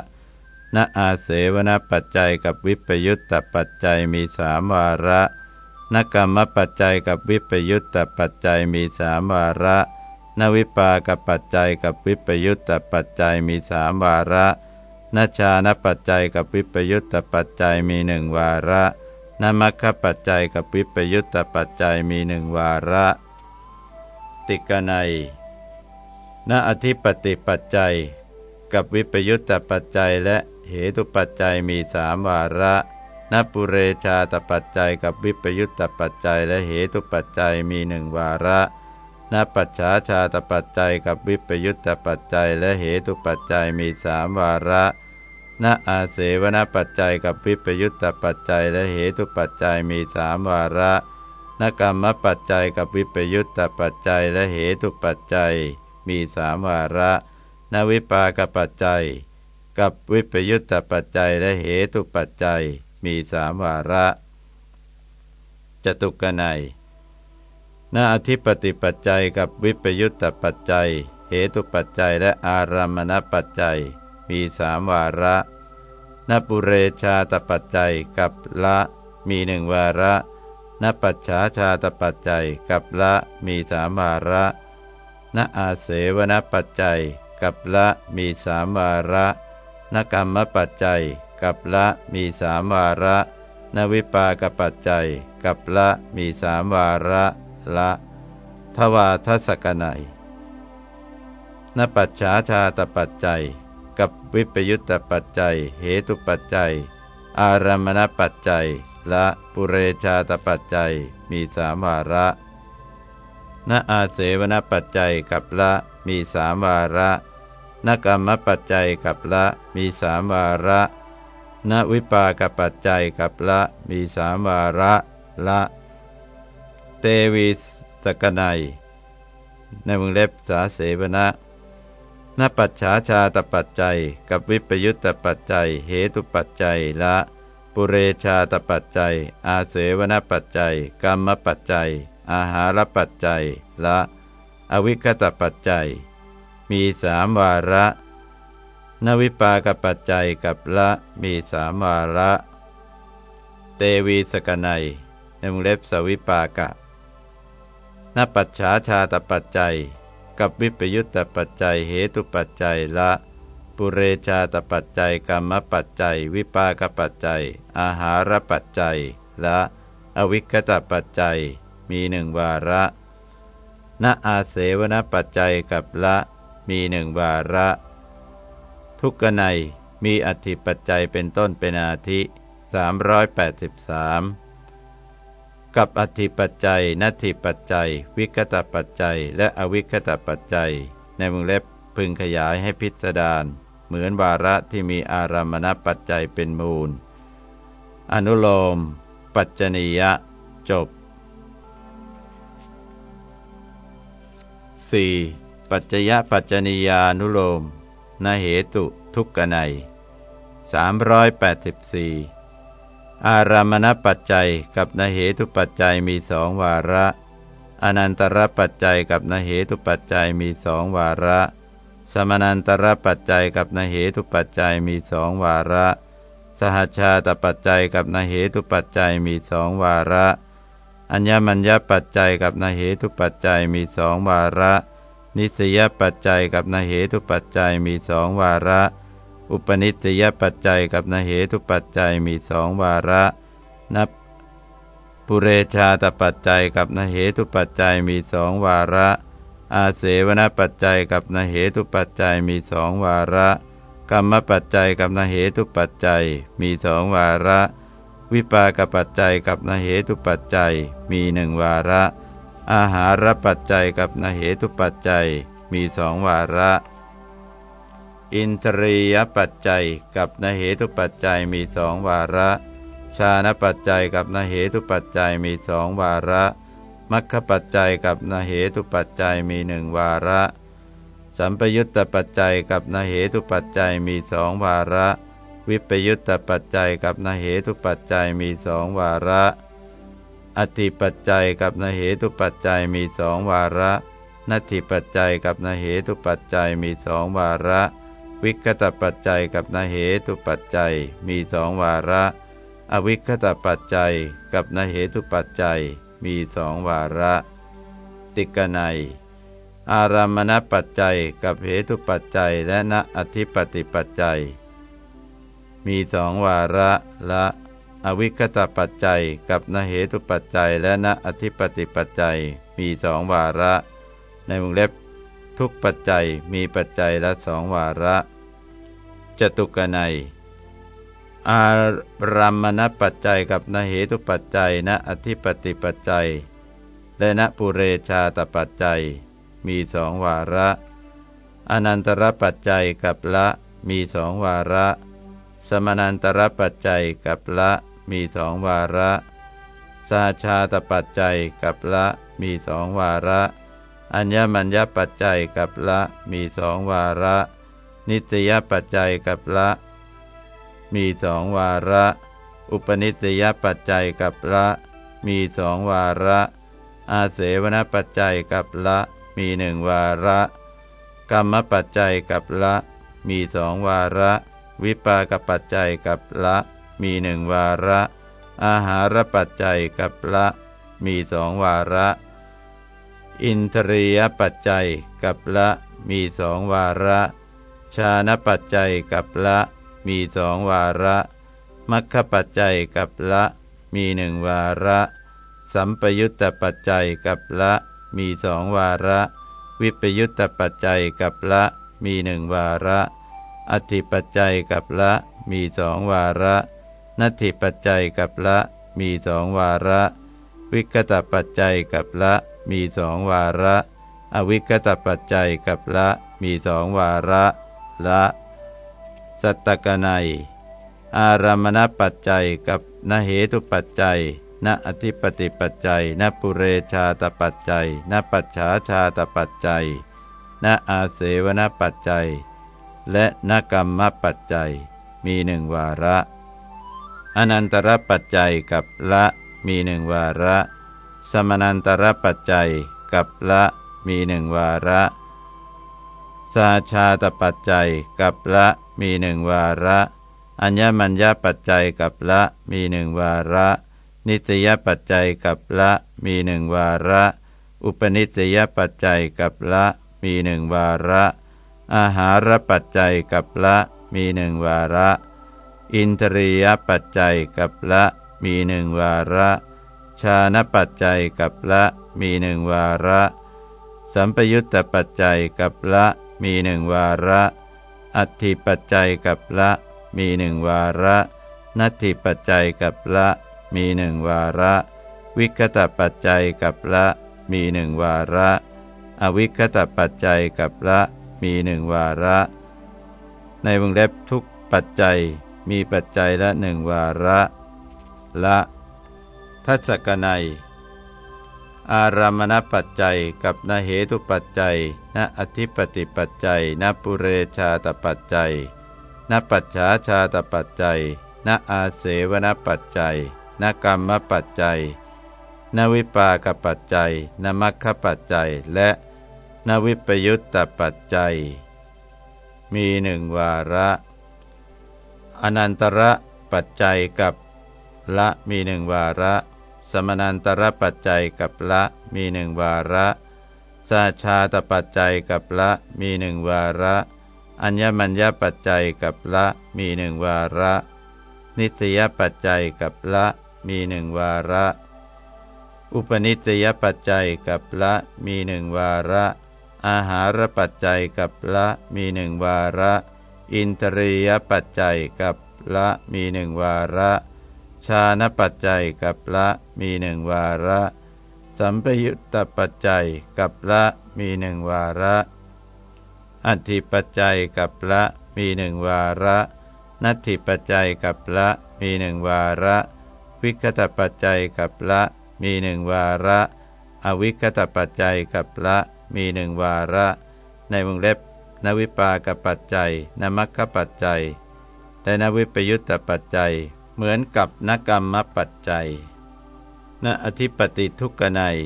ณอาเสวนปัจจัยกับวิปยุตตปัจจัยมีสามวาระนกรรมปัจจัยกับวิปยุตตปัจจัยมีสามวาระนวิปากปัจจัยกับวิปยุตตปัจจัยมีสามวาระ นาชานปัจจัยกับวิปยุตตปัจจัยมีหนึ่งวาระนมัคคปัจจัยกับวิปยุตตปัจจัยมีหนึ่งวาระ ติกนัยณอธิปติปัจจัย กับวิปยุตตปัจจัยและเหตุปัจจัยมีสามวาระนปุเรชาตปัจจัยกับวิปยุตตปัจจัยและเหตุปัจจัยมีหนึ่งวาระ นปัจฉาชาตปัจจัยกับวิปยุตตปัจจัย และเหตุปัจจัยมีสามวาระณอาเสวนปัจจัยกับวิปยุตตปัจจัย และเหตุปัจจัยมีสามวาระนกรรมปัจจัยกับวิปยุตตปัจจัย และเหตุปัจจัย มีสามวาระนวิปากปัจจัย กับวิปยุตตปัจจัย และเหตุปัจจัย มีสามวาระจตุกนัย ณอธิปติปัจจัยกับวิปยุตตปัจจัย เหตุปัจจัยและอารามณปัจจัย มีสามวาระนปุเรชาตปัจจัยกับละมีหนึ่งวาระนปัจฉาชาตปัจจัยกับละมีสามวาระนอาเสวนปัจจัยกับละมีสามวาระนกรรมปัจจัยกับละมีสามวาระ นวิปากปัจจัยกับละมีสามวาระ ละทวาทศกนัยนปัจฉาชาตปัจจัย กับวิปยุตตปัจจัย เหตุปัจจัย อารามณปัจจัย และปุเรชาตปัจจัยมีสามวาระณอาเสวนปัจจัยกับละมีสามวาระนกรรมปัจจัยกับละมีสามวาระนวิปากปัจจัยกับละมีสามวาระ ละ เตวิสกนัยในวงเล็บสาเสวนนปัจฉาชาตปัจจัย กับวิปยุตตปัจจัย เหตุปัจจัยละ ปุเรชาตปัจจัย อาเสวนปัจจัย กรรมปัจจัย อาหารปัจจัยละ อวิคตปัจจัย มีสามวาระ นวิปากปัจจัยกับละมีสามวาระ เตวีสกนัยในวงเล็บสวิปากะ นปัจฉาชาตปัจจัย กับวิปยุตตปัจจัยเหตุปัจจัยละปุเรชาตปัจจัยกรรมปัจจัย วิปากปัจจัย อาหารปัจจัยละอวิคตปัจจัย มีหนึ่งวาระณอาเสวนปัจจัยกับละมีหนึ่งวาระ ทุกขในมีอธิปัจจัยเป็นต้นเป็นอาทิ383 กับอธิปัจจัยนัตถิปัจจัย วิกตปัจจัย และอวิคตปัจจัย ในวงเล็บพึงขยายให้พิสดารเหมือนวาระที่มีอารามณปัจจัยเป็นมูล อนุโลม ปัจจนียะ จบ 4. ปัจจยปัจจนียานุโลมนาเหตุทุกขไน384 อารามณปัจจัยกับนเหตุปัจจัยมีสองวาระ อนันตรปัจจัยกับนเหตุปัจจัยมีสองวาระ สมนันตรปัจจัยกับนเหตุปัจจัยมีสองวาระ สหชาตปัจจัยกับนเหตุปัจจัยมีสองวาระ อัญญมัญญปัจจัยกับนเหตุปัจจัยมีสองวาระ นิสยปัจจัยกับนเหตุปัจจัยมีสองวาระ อุปนิสยปัจจัยกับนเหตุปัจจัยมีสองวาระ นับปุเรชาตปัจจัยกับนเหตุปัจจัยมีสองวาระ อาเสวนปัจจัยกับนเหตุปัจจัยมีสองวาระกรรมปัจจัยกับนเหตุปัจจัยมีสองวาระ วิปากปัจจัยกับนเหตุปัจจัยมีหนึ่งวาระ อาหารปัจจัยกับนเหตุปัจจัยมีสองวาระ อินทรียปัจจัยกับนเหตุปัจจัยมีสองวาระ ชาณปัจจัยกับนเหตุปัจจัยมีสองวาระมัคคปัจจัยกับนเหตุปัจจัยมีหนึ่งวาระ สัมปยุตตปัจจัยกับนเหตุปัจจัยมีสองวาระ วิปยุตตปัจจัยกับนเหตุปัจจัยมีสองวาระ อธิปัจจัยกับนเหตุปัจจัยมีสองวาระ นัตถิปัจจัยกับนเหตุปัจจัยมีสองวาระ วิกตปัจจัยกับนาเหตุปัจจัยมีสองวาระ อวิคตปัจจัยกับนาเหตุปัจจัยมีสองวาระ ติกนัย อารามณปัจจัยกับเหตุปัจจัยและณอธิปติปัจจัย มีสองวาระละ อวิคตปัจจัยกับนเหตุปัจจัยและณอธิปติปัจจัยมีสองวาระ ในวงเล็บ ทุกปัจจัยมีปัจจัยละสองวาระ จตุกนัย อารามณปัจจัยกับนเหตุปัจจัยณอธิปติปัจจัย และณปุเรชาตปัจจัย มีสองวาระ อนันตรปัจจัยกับละมีสองวาระ สมนันตรปัจจัยกับละมีสองวาระสาชาตปัจจัยกับละมีสองวาระ อัญญมัญญปัจจัยกับละมีสองวาระ นิตยปัจจัยกับละ มีสองวาระ อุปนิสยปัจจัยกับละ มีสองวาระ อาเสวนปัจจัยกับละ มีหนึ่งวาระ กรรมปัจจัยกับละ มีสองวาระ วิปากปัจจัยกับละ มีหนึ่งวาระ อาหารปัจจัยกับละ มีสองวาระ อินทรียปัจจัยกับละมีสองวาระ ชาณปัจจัยกับละมีสองวาระมัคคปัจจัยกับละมีหนึ่งวาระ สัมปยุตตปัจจัยกับละมีสองวาระ วิปยุตตปัจจัยกับละมีหนึ่งวาระ อธิปัจจัยกับละมีสองวาระนัตถิปัจจัยกับละมีสองวาระ วิกตปัจจัยกับละ มีสองวาระ อวิกตปัจจัยกับละมีสองวาระ ละ สัตตกนัย อารามณปัจจัยกับนเหตุปัจจัยนอธิปติปัจจัยนปุเรชาตปัจจัยนปัจฉาชาตปัจจัยนอาเสวนปัจจัย และนกรรมปัจจัย มีหนึ่งวาระ อนันตรปัจจัยกับละมีหนึ่งวาระ สมนันตรปัจจัยกับละมีหนึ่งวาระสาชาตปัจจัยกับละมีหนึ่งวาระอัญญมัญญปัจจัยกับละมีหนึ่งวาระ นิตยปัจจัยกับละมีหนึ่งวาระ อุปนิตยปัจจัยกับละมีหนึ่งวาระ อาหารปัจจัยกับละมีหนึ่งวาระ อินทรียปัจจัยกับละมีหนึ่งวาระ ชาณปัจจัยกับละมีหนึ่งวาระ สัมปยุตตปัจจัยกับละมีหนึ่งวาระ อัตถิปัจจัยกับละมีหนึ่งวาระนัตถิปัจจัยกับละมีหนึ่งวาระ วิคตปัจจัยกับละมีหนึ่งวาระ อวิคตปัจจัยกับละมีหนึ่งวาระ ในวงเล็บทุกปัจจัยมีปัจจัยละหนึ่งวาระ ละ ทัศกนัย อารามณปัจจัยกับนเหตุปัจจัยณอธิปติปัจจัยณปุเรชาตปัจจัยณปัจฉาชาตปัจจัยณอาเสวนปัจจัยณกรรมปัจจัยนวิปากปัจจัยนมัคคปัจจัย และนวิปยุตตปัจจัย มีหนึ่งวาระ อนันตระปัจจัยกับละมีหนึ่งวาระ สมนันตรปัจจัยกับละมีหนึ่งวาระสาชาตปัจจัยกับละมีหนึ่งวาระ อัญญมัญญปัจจัยกับละมีหนึ่งวาระ นิสยปัจจัยกับละมีหนึ่งวาระ อุปนิสยปัจจัยกับละมีหนึ่งวาระ อาหารปัจจัยกับละมีหนึ่งวาระ อินทรียปัจจัยกับละมีหนึ่งวาระ ชาณปัจจัยกับละมีหนึ่งวาระ สัมปยุตตปัจจัยกับละมีหนึ่งวาระ อัติปัจจัยกับละมีหนึ่งวาระ นัตถิปัจจัยกับละมีหนึ่งวาระ วิคตปัจจัยกับละมีหนึ่งวาระ อวิคตปัจจัยกับละมีหนึ่งวาระ ในวงเล็บนวิปากปัจจัยนมัคคปัจจัย และนวิปยุตตปัจจัย เหมือนกับนกรรมปัจจัยณอธิปติทุกนัย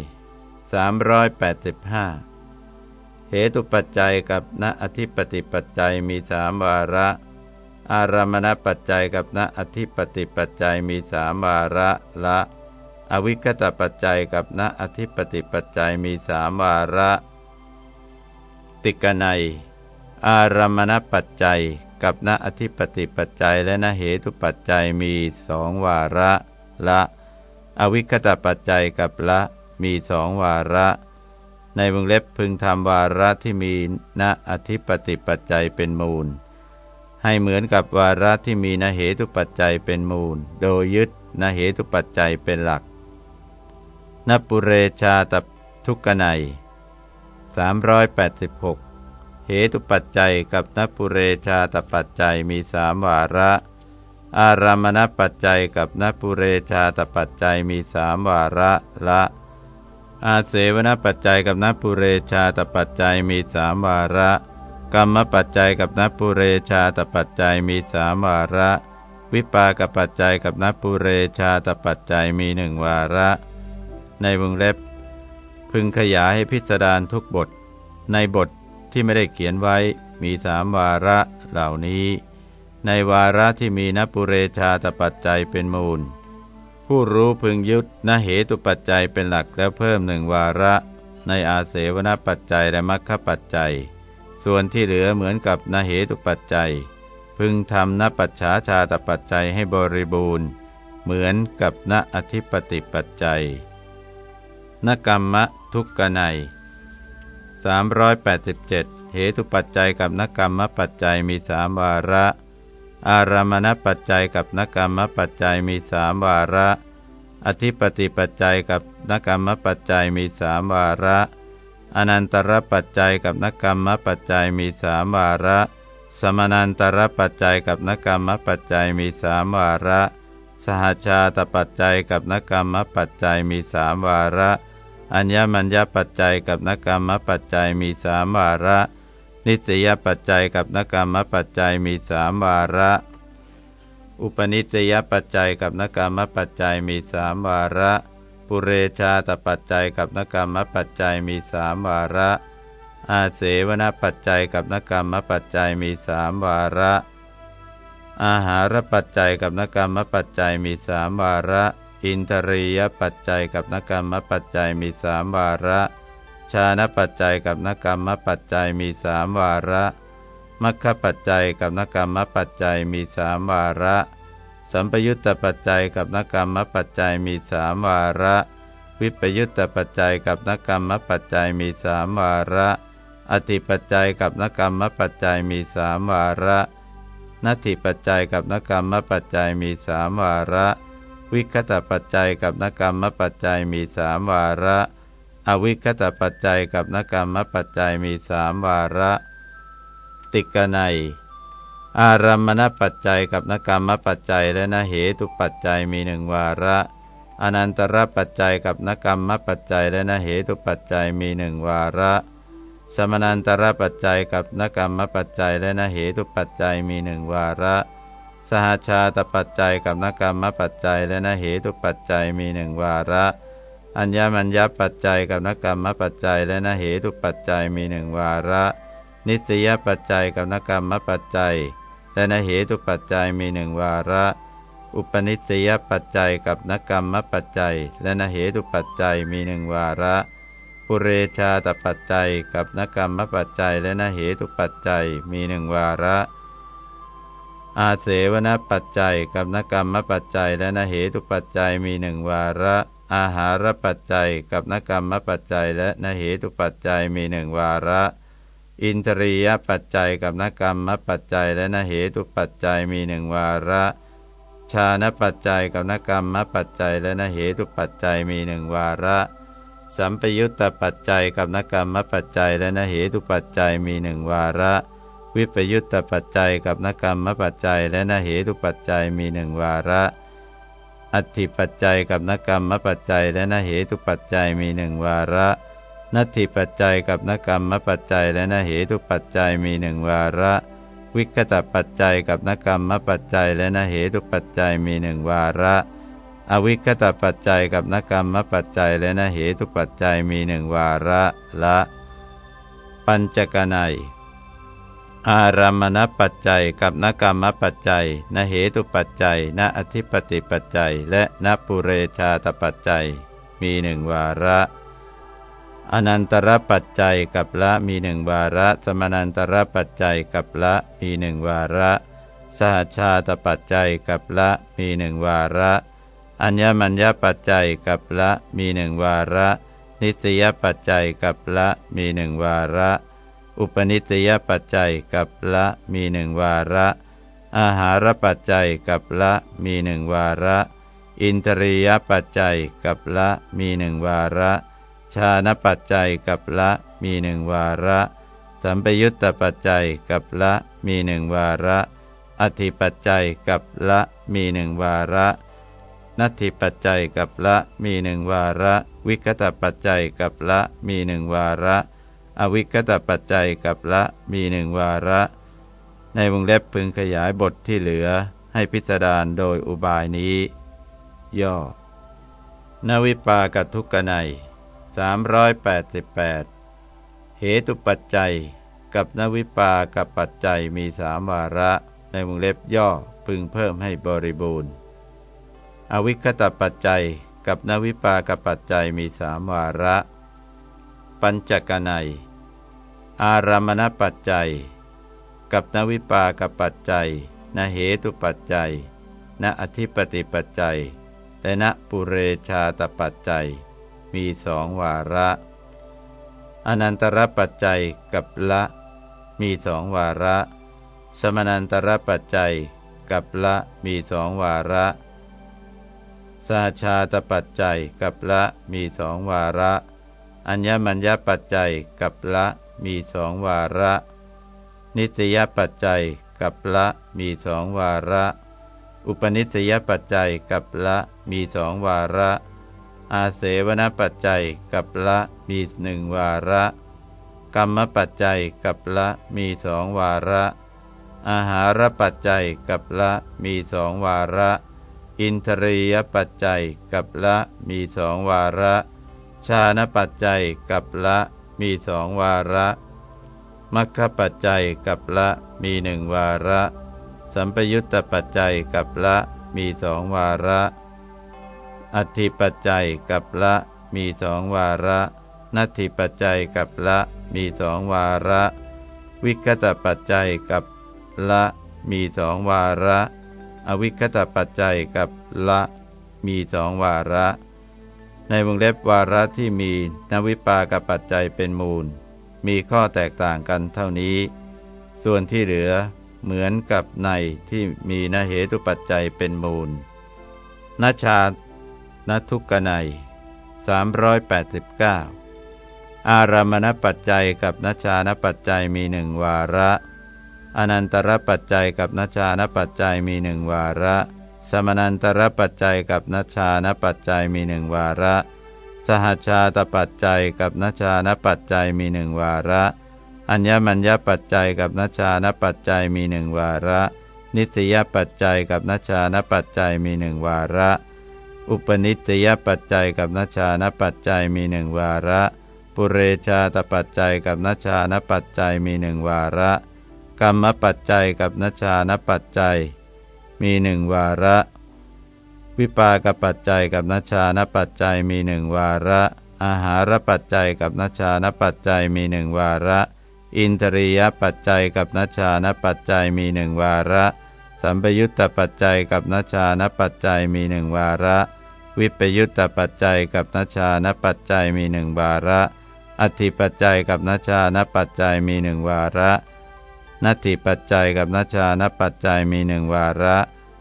385 เหตุปัจจัยกับณอธิปติปัจจัยมีสามวาระ อารามณปัจจัยกับณอธิปติปัจจัยมีสามวาระละ อวิคตปัจจัยกับณอธิปติปัจจัยมีสามวาระ ติกนัย อารามณปัจจัย กับณอธิปติปัจจัยและณเหตุปัจจัยมีสองวาระละ อวิคตปัจจัยกับละมีสองวาระ ในวงเล็บพึงทำวาระที่มีณอธิปติปัจจัยเป็นมูล ให้เหมือนกับวาระที่มีนเหตุปัจจัยเป็นมูล โดยยึดนเหตุปัจจัยเป็นหลักนปุเรชาตทุกนัย386 เหตุปัจจัยกับนปุเรชาตปัจจัยมีสามวาระ อารามณปัจจัยกับนปุเรชาตปัจจัยมีสามวาระละ อาเสวนปัจจัยกับนปุเรชาตปัจจัยมีสามวาระ กรรมปัจจัยกับนปุเรชาตปัจจัยมีสามวาระ วิปากปัจจัยกับนปุเรชาตปัจจัยมีหนึ่งวาระ ในวงเล็บ พึงขยายให้พิจารณาทุกบท ในบท ที่ไม่ได้เขียนไว้มีสามวาระเหล่านี้ ในวาระที่มีนปุเรชาตปัจจัยเป็นมูล ผู้รู้พึงยุดนเหตุปัจจัยเป็นหลักแล้วเพิ่มหนึ่งวาระ ในอาเสวนปัจจัยและมัคคปัจจัย ส่วนที่เหลือเหมือนกับนเหตุปัจจัย พึงทำนปัจฉาชาตปัจจัยให้บริบูรณ์ เหมือนกับนอธิปติปัจจัยนกรรมะทุกกนัย 387 เหตุปัจจัยกับนกรรมปัจจัยมีสามวาระ อารามณปัจจัยกับนกรรมปัจจัยมีสามวาระ อธิปติปัจจัยกับนกรรมปัจจัยมีสามวาระ อนันตรปัจจัยกับนกรรมปัจจัยมีสามวาระ สมนันตรปัจจัยกับนกรรมปัจจัยมีสามวาระ สหชาตปัจจัยกับนกรรมปัจจัยมีสามวาระ อัญญมัญญปัจจัยกับนกรรมปัจจัยมีสามวาระ นิสยปัจจัยกับนกรรมปัจจัยมีสามวาระ อุปนิสยปัจจัยกับนกรรมปัจจัยมีสามวาระ ปุเรชาตปัจจัยกับนกรรมปัจจัยมีสามวาระ อาเสวนปัจจัยกับนกรรมปัจจัยมีสามวาระ อาหารปัจจัยกับนกรรมปัจจัยมีสามวาระ อินทรียปัจจัยกับนกรรมปัจจัยมีสามวาระ ชานะปัจจัยกับนกรรมปัจจัยมีสามวาระมัคคปัจจัยกับนกรรมปัจจัยมีสามวาระ สัมปยุตตปัจจัยกับนกรรมปัจจัยมีสามวาระ วิปยุตตปัจจัยกับนกรรมปัจจัยมีสามวาระ อธิปัจจัยกับนกรรมปัจจัยมีสามวาระนัตถิปัจจัยกับนกรรมปัจจัยมีสามวาระ วิคตปัจจัยกับนกรรมปัจจัยมีสามวาระ อวิคตปัจจัยกับนกรรมปัจจัยมีสามวาระ ติกนัยอารามณปัจจัยกับนกรรมปัจจัยและนเหตุปัจจัยมีหนึ่งวาระ อนันตรปัจจัยกับนกรรมปัจจัยและนเหตุปัจจัยมีหนึ่งวาระ สมนันตรปัจจัยกับนกรรมปัจจัยและนเหตุปัจจัยมีหนึ่งวาระ สหชาตปัจจัยกับนกรรมปัจจัย และนเหตุปัจจัยมีหนึ่งวาระ อัญญมัญญปัจจัยกับนกรรมปัจจัย และนเหตุปัจจัยมีหนึ่งวาระ นิสยปัจจัยกับนกรรมปัจจัย และนเหตุปัจจัยมีหนึ่งวาระ อุปนิสยปัจจัยกับนกรรมปัจจัย และนเหตุปัจจัยมีหนึ่งวาระปุปุเรชาตปัจจัยกับนกรรมปัจจัย และนเหตุปัจจัยมีหนึ่งวาระ อาเสวนปัจจัยกับนกรรมปัจจัยและนเหตุปัจจัยมีหนึ่งวาระ อาหารปัจจัยกับนกรรมปัจจัยและนเหตุปัจจัยมีหนึ่งวาระ อินทรียปัจจัยกับนกรรมปัจจัยและนเหตุปัจจัยมีหนึ่งวาระชาณปัจจัยกับนกรรมปัจจัยและนเหตุปัจจัยมีหนึ่งวาระ สัมปยุตตปัจจัยกับนกรรมปัจจัยและนเหตุปัจจัยมีหนึ่งวาระ วิปยุตตปัจจัยกับนกรรมปัจจัย และนเหตุปัจจัยมีหนึ่งวาระ อัตถิปัจจัยกับนกรรมปัจจัย และนเหตุปัจจัยมีหนึ่งวาระนัตถิปัจจัยกับนกรรมปัจจัย และนเหตุปัจจัยมีหนึ่งวาระ วิกตปัจจัยกับนกรรมปัจจัย และนเหตุปัจจัยมีหนึ่งวาระ อวิกตปัจจัยกับนกรรมปัจจัย และนเหตุปัจจัยมีหนึ่งวาระละ ปัญจกนัย อารามณปัจจัยกับนกรรมปัจจัยนเหตุปัจจัยนอธิปติปัจจัย และนปุเรชาตปัจจัย มีหนึ่งวาระ อนันตรปัจจัยกับละมีหนึ่งวาระ สมนันตรปัจจัยกับละมีหนึ่งวาระ สหชาตปัจจัยกับละมีหนึ่งวาระ อัญญมัญญปัจจัยกับละมีหนึ่งวาระ นิตยปัจจัยกับละมีหนึ่งวาระ อุปนิตยปัจจัยกับละมีหนึ่งวาระ อาหารปัจจัยกับละมีหนึ่งวาระ อินทรียปัจจัยกับละมีหนึ่งวาระ ชาณปัจจัยกับละมีหนึ่งวาระ สัมปยุตตปัจจัยกับละมีหนึ่งวาระ อธิปัจจัยกับละมีหนึ่งวาระนัตถิปัจจัยกับละมีหนึ่งวาระ วิกตปัจจัยกับละมีหนึ่งวาระ อวิกตปัจจัยกับละมีหนึ่งวาระ ในวงเล็บพึงขยายบทที่เหลือให้พิจารณาโดยอุบายนี้ ย่อ นวิปากทุกนัย388 เหตุปัจจัย กับนวิปากับปัจจัยมีสามวาระ ในวงเล็บย่อพึงเพิ่มให้บริบูรณ์ อวิคตปัจจัย กับนวิปากับปัจจัยมีสามวาระ ปัญจกนัย อารามณปัจจัย กับนวิปากปัจจัยนเหตุปัจจัย ณอธิปติปัจจัย และณปุเรชาตปัจจัย มีสองวาระ อนันตรปัจจัยกับละ มีสองวาระ สมนันตรปัจจัยกับละมีสองวาระสาชาตปัจจัยกับละมีสองวาระ อัญญมัญญปัจจัยกับละมีสองวาระ นิตยปัจจัยกับละมีสองวาระ อุปนิสยปัจจัยกับละมีสองวาระ อาเสวนปัจจัยกับละมีหนึ่งวาระ กรรมปัจจัยกับละมีสองวาระ อาหารปัจจัยกับละมีสองวาระ อินทรียปัจจัยกับละมีสองวาระ ชาณปัจจัยกับละมีสองวาระ มัคคปัจจัยกับละมีหนึ่งวาระ สัมปยุตตปัจจัยกับละมีสองวาระอธิปัจจัยกับละมีสองวาระนัตถิปัจจัยกับละมีสองวาระ วิกตปัจจัยกับละมีสองวาระ อวิคตปัจจัยกับละมีสองวาระ ในวงเล็บวาระที่มีนวิปากับปัจจัยเป็นมูล มีข้อแตกต่างกันเท่านี้ ส่วนที่เหลือเหมือนกับในที่มีนเหตุปัจจัยเป็นมูลนชาณทุกนัย389 อารามณปัจจัยกับนชานปัจจัยมีหนึ่งวาระ อนันตรปัจจัยกับนชานปัจจัยมีหนึ่งวาระ สมนันตรปัจจัยกับนชานปัจจัยมีหนึ่งวาระ สหชาตปัจจัยกับนชานปัจจัยมีหนึ่งวาระ อัญญมัญญปัจจัยกับนชานปัจจัยมีหนึ่งวาระ นิตยปัจจัยกับนชานปัจจัยมีหนึ่งวาระ อุปนิสยปัจจัยกับนัชานปัจจัยมีหนึ่งวาระปุเรชาตปัจจัยกับนัชานปัจจัยมีหนึ่งวาระ กรรมปัจจัยกับนัชานปัจจัย มีหนึ่งวาระ วิปากปัจจัยกับนัชานปัจจัยมีหนึ่งวาระออาหารปัจจัยกับนัชชานปัจจัยมีหนึ่งวาระ อินทรียปัจจัยกับนัชชานปัจจัยมีหนึ่งวาระ สัมปยุตตปัจจัยกับนัชชานปัจจัยมีหนึ่งวาระ วิปยุตตปัจจัยกับนัชชานปัจจัยมีหนึ่งวาระอธิปัจจัยกับนัชชานปัจจัยมีหนึ่งวาระ นัตถิปัจจัยกับนัชานปัจจัยมีหนึ่งวาระ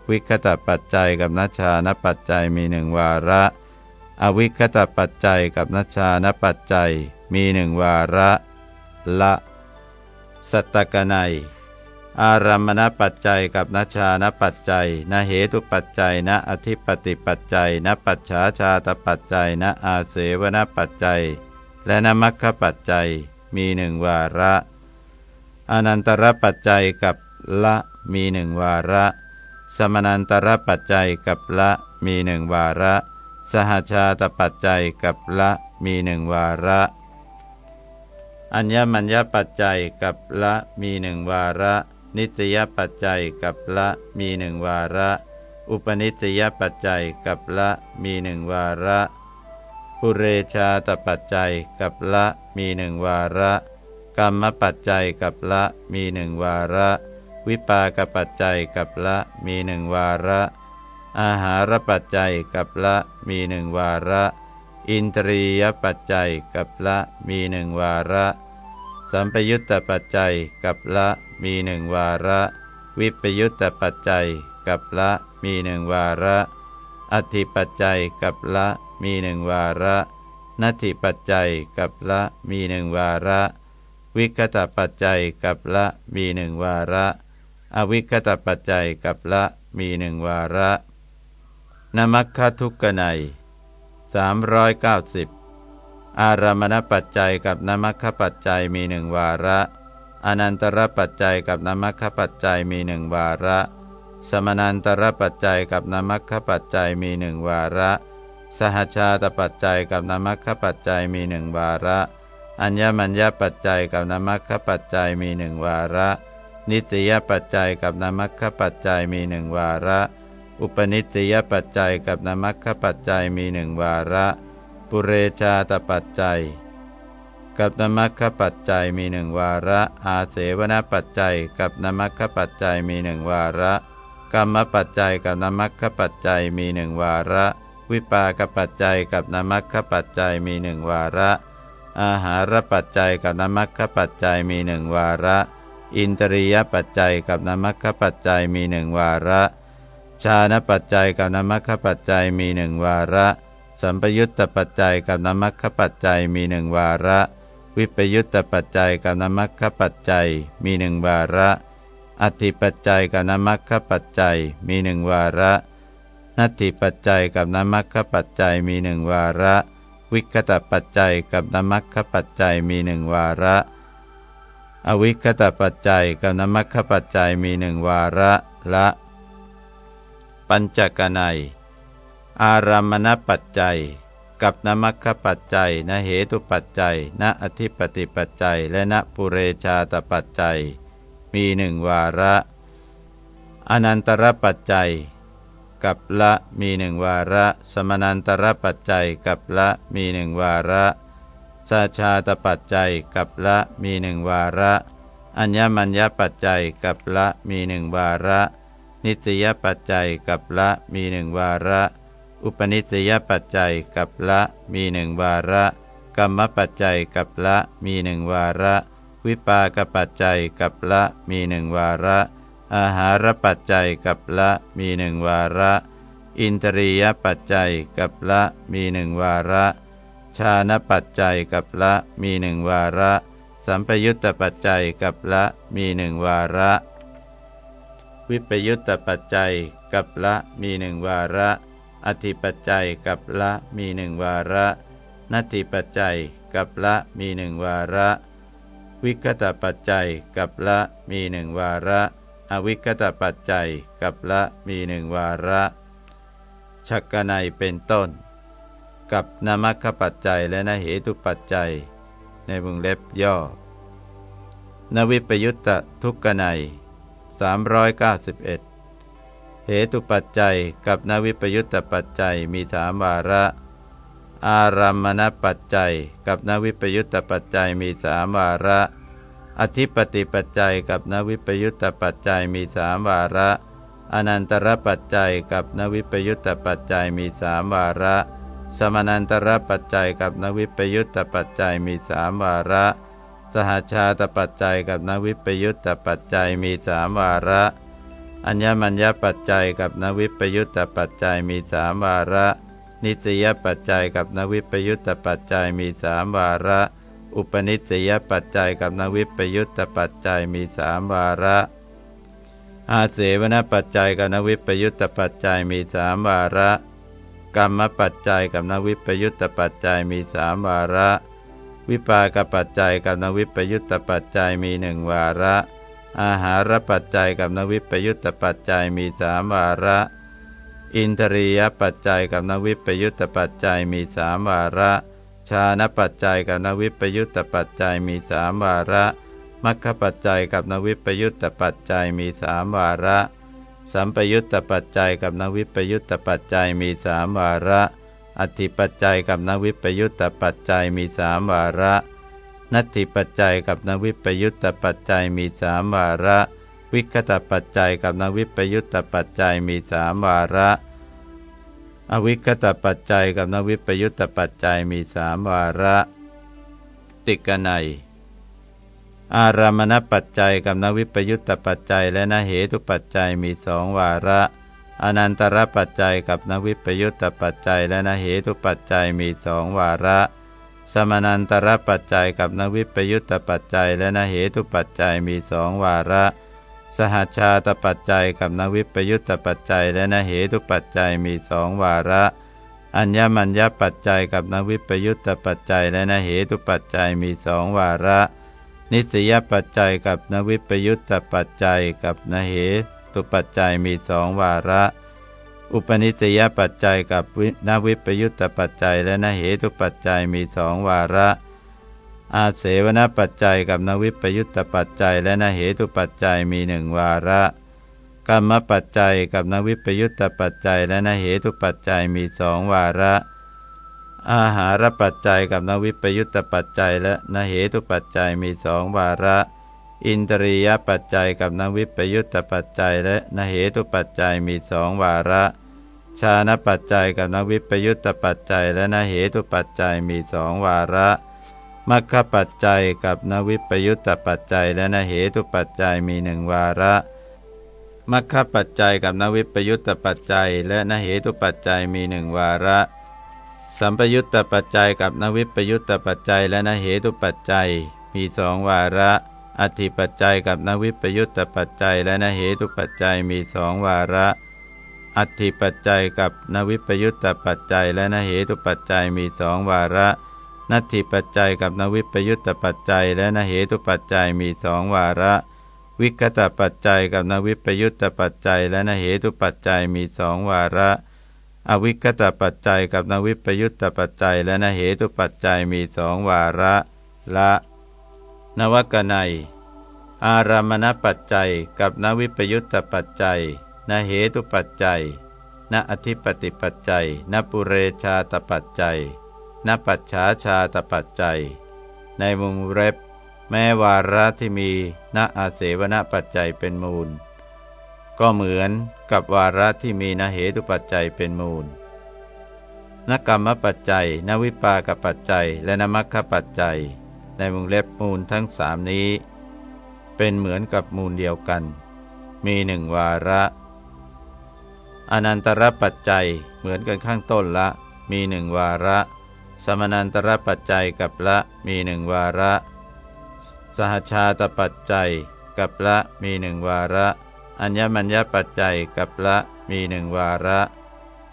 วิคตปัจจัยกับนัชานปัจจัยมีหนึ่งวาระ อวิคตปัจจัยกับนัชานปัจจัยมีหนึ่งวาระ ละสัตตกนัยอารามณปัจจัยกับนัชชานปัจจัยนเหตุปัจจัยนอธิปติปัจจัยนปัจฉาชาตปัจจัยนอาเสวนปัจจัย และนมัคคปัจจัยมีหนึ่งวาระ อนันตรปัจจัยกับละมีหนึ่งวาระ สมนันตรปัจจัยกับละมีหนึ่งวาระ สหชาตปัจจัยกับละมีหนึ่งวาระ อัญญมัญญปัจจัยกับละมีหนึ่งวาระ นิตยปัจจัยกับละมีหนึ่งวาระ อุปนิสยปัจจัยกับละมีหนึ่งวาระ ปุเรชาตปัจจัยกับละมีหนึ่งวาระ รรมปัจจัยกับละมีหนึ่งวาระ วิปากปัจจัยกับละมีหนึ่งวาระ อาหารปัจจัยกับละมีหนึ่งวาระ อินทรียปัจจัยกับละมีหนึ่งวาระ สัมปยุตตปัจจัยกับละมีหนึ่งวาระ วิปยุตตปัจจัยกับละมีหนึ่งวาระ อธิปัจจัยกับละมีหนึ่งวาระนัตถิปัจจัยกับละมีหนึ่งวาระ วิกตปัจจัยกับละมีหนึ่งวาระ อวิกตปัจจัยกับละมีหนึ่งวาระนมัคคทุกกนัยสามร้อยเก้าสิบอารามณปัจจัยกับนมัคคปัจจัยมีหนึ่งวาระ อนันตรปัจจัยกับนมัคคปัจจัยมีหนึ่งวาระ สมนันตรปัจจัยกับนมัคคปัจจัยมีหนึ่งวาระ สหชาตปัจจัยกับนมัคคปัจจัยมีหนึ่งวาระ อัญญมัญญปัจจัยกับนมัคคปัจจัยมีหนึ่งวาระ นิตยปัจจัยกับนมัคคปัจจัยมีหนึ่งวาระ อุปนิตยปัจจัยกับนมัคคปัจจัยมีหนึ่งวาระ ปุเรชาตปัจจัย กับนมัคคปัจจัยมีหนึ่งวาระ อาเสวนปัจจัยกับนมัคคปัจจัยมีหนึ่งวาระ กรรมปัจจัยกับนมัคคปัจจัยมีหนึ่งวาระ วิปากปัจจัยกับนมัคคปัจจัยมีหนึ่งวาระ อาหารปัจจัยกับนมัคคปัจจัยมีหนึ่งวาระ อินทรียปัจจัยกับนมัคคปัจจัยมีหนึ่งวาระ ชาณปัจจัยกับนมัคคปัจจัยมีหนึ่งวาระ สัมปยุตตปัจจัยกับนมัคคปัจจัยมีหนึ่งวาระ วิปยุตตปัจจัยกับนมัคคปัจจัยมีหนึ่งวาระอธิปัจจัยกับนมัคคปัจจัยมีหนึ่งวาระนัตถิปัจจัยกับนมัคคปัจจัยมีหนึ่งวาระ วิคตปัจจัยกับนมัคคปัจจัยมีหนึ่งวาระ อวิคตปัจจัยกับนมัคคปัจจัยมีหนึ่งวาระละ ปัญจกนัย อารามณปัจจัย กับนมัคคปัจจัยนเหตุปัจจัยณอธิปติปัจจัย และณปุเรชาตปัจจัย มีหนึ่งวาระ อนันตรปัจจัย กับละมีหนึ่งวาระ สมนันตรปัจจัยกับละมีหนึ่งวาระสาชาตปัจจัยกับละมีหนึ่งวาระ อัญญมัญญปัจจัยกับละมีหนึ่งวาระ นิตยปัจจัยกับละมีหนึ่งวาระ อุปนิสยปัจจัยกับละมีหนึ่งวาระ กรรมปัจจัยกับละมีหนึ่งวาระ วิปากปัจจัยกับละมีหนึ่งวาระ อาหารปัจจัยกับละมีหนึ่งวาระ อินทรียปัจจัยกับละมีหนึ่งวาระ ชาณปัจจัยกับละมีหนึ่งวาระ สัมปยุตตปัจจัยกับละมีหนึ่งวาระ วิปยุตตปัจจัยกับละมีหนึ่งวาระ อธิปัจจัยกับละมีหนึ่งวาระนัตถิปัจจัยกับละมีหนึ่งวาระ วิคตปัจจัยกับละมีหนึ่งวาระ อวิกตปัจจัยกับละมีหนึ่งวาระชักกนัยเป็นต้น กับนมัคคปัจจัยและนเหตุปัจจัย ในวงเล็บย่อ นวิปยุตตทุกกนัย391เหตุปัจจัยกับนวิปยุตตปัจจัยมีสามวาระ อารัมมณปัจจัยกับนวิปยุตตปัจจัยมีสามวาระ อธิปติปัจจัยกับนวิปยุตตปัจจัยมีสามวาระ อนันตรปัจจัยกับนวิปยุตตปัจจัยมีสามวาระ สมานันตรปัจจัยกับนวิปยุตตปัจจัยมีสามวาระ สหชาตปัจจัยกับนวิปยุตตปัจจัยมีสามวาระ อัญญมัญญปัจจัยกับนวิปยุตตปัจจัยมีสามวาระ นิสยปัจจัยกับนวิปยุตตปัจจัยมีสามวาระ อุปนิสัยปัจจัยกับนวิปยุตตปัจจัยมีสามวาระ อาเสวนปัจจัยกับนวิปยุตตปัจจัยมีสามวาระกรรมปัจจัยกับนวิปยุตตปัจจัยมีสามวาระ วิปากปัจจัยกับนวิปยุตตปัจจัยมีหนึ่งวาระ อาหารปัจจัยกับนวิปยุตตปัจจัยมีสามวาระ อินทรียปัจจัยกับนวิปยุตตปัจจัยมีสามวาระ ชาณปัจจัยกับนวิปยุตตปัจจัยมีสามวาระมัคคปัจจัยกับนวิปยุตตปัจจัยมีสามวาระ สัมปยุตตปัจจัยกับนวิปยุตตปัจจัยมีสามวาระ อธิปัจจัยกับนวิปยุตตปัจจัยมีสามวาระ นัตถิปัจจัยกับนวิปยุตตปัจจัยมีสามวาระ วิคตปัจจัยกับนวิปยุตตปัจจัยมีสามวาระ อวิคตปัจจัยกับนวิปยุตตปัจจัยมีสามวาระ ติกนัย อารามณปัจจัยกับนวิปยุตตปัจจัย และนเหตุปัจจัยมีสองวาระ อนันตรปัจจัยกับนวิปยุตตปัจจัย และนเหตุปัจจัยมีสองวาระ สมนันตรปัจจัยกับนวิปยุตตปัจจัย และนเหตุปัจจัยมีสองวาระ สหชาตปัจจัยกับนวิปยุตตปัจจัย และนเหตุปัจจัยมีสองวาระ อัญญมัญญปัจจัยกับนวิปยุตตปัจจัย และนเหตุปัจจัยมีสองวาระ นิสยปัจจัยกับนวิปยุตตปัจจัยกับนเหตุปัจจัยมีสองวาระ อุปนิสยปัจจัยกับนวิปยุตตปัจจัย และนเหตุปัจจัยมีสองวาระ อาเสวนปัจจัยกับนวิปยุตตปัจจัย และนเหตุปัจจัยมีหนึ่งวาระกรรมปัจจัยกับนวิปยุตตปัจจัย และนเหตุปัจจัยมีสองวาระ อาหารปัจจัยกับนวิปยุตตปัจจัย และนเหตุปัจจัยมีสองวาระ อินทรียปัจจัยกับนวิปยุตตปัจจัย และนเหตุปัจจัยมีสองวาระ ชาณปัจจัยกับนวิปยุตตปัจจัย และนเหตุปัจจัยมีสองวาระ มัคคปัจจัยกับนวิปยุตตปัจจัยและนเหตุปัจจัยมีหนึ่งวาระมัคคปัจจัยกับนวิปยุตตปัจจัย และนเหตุปัจจัยมีหนึ่งวาระ สัมปยุตตปัจจัยกับนวิปยุตตปัจจัย และนเหตุปัจจัย มีสองวาระ อธิปัจจัยกับนวิปยุตตปัจจัย และนเหตุปัจจัยมีสองวาระ อธิปัจจัยกับนวิปยุตตปัจจัย และนเหตุปัจจัยมีสองวาระ นัตถิปัจจัยกับนวิปยุตตปัจจัย และนเหตุปัจจัยมีสองวาระ วิกตปัจจัยกับนวิปยุตตปัจจัย และนเหตุปัจจัยมีสองวาระ อวิกตปัจจัยกับนวิปยุตตปัจจัย และนเหตุปัจจัยมีสองวาระละนวกนัย อารามณปัจจัยกับนวิปยุตตปัจจัยนเหตุปัจจัยนอธิปติปัจจัยนปุเรชาตปัจจัย นปัจฉาชาตปัจจัย ในมุงเร็บ แม้วาระที่มีณอาเสวนปัจจัยเป็นมูล ก็เหมือนกับวาระที่มีนเหตุปัจจัยเป็นมูลนกรรมปัจจัย นวิปากปัจจัย และนมัคคปัจจัย ในมุงเล็บมูลทั้งสามนี้ เป็นเหมือนกับมูลเดียวกัน มีหนึ่งวาระอนันตรปัจจัยเหมือนกันข้างต้นละ มีหนึ่งวาระ สมนันตรปัจจัยกับละมีหนึ่งวาระ สหชาตปัจจัยกับละมีหนึ่งวาระ อัญญมัญญปัจจัยกับละมีหนึ่งวาระ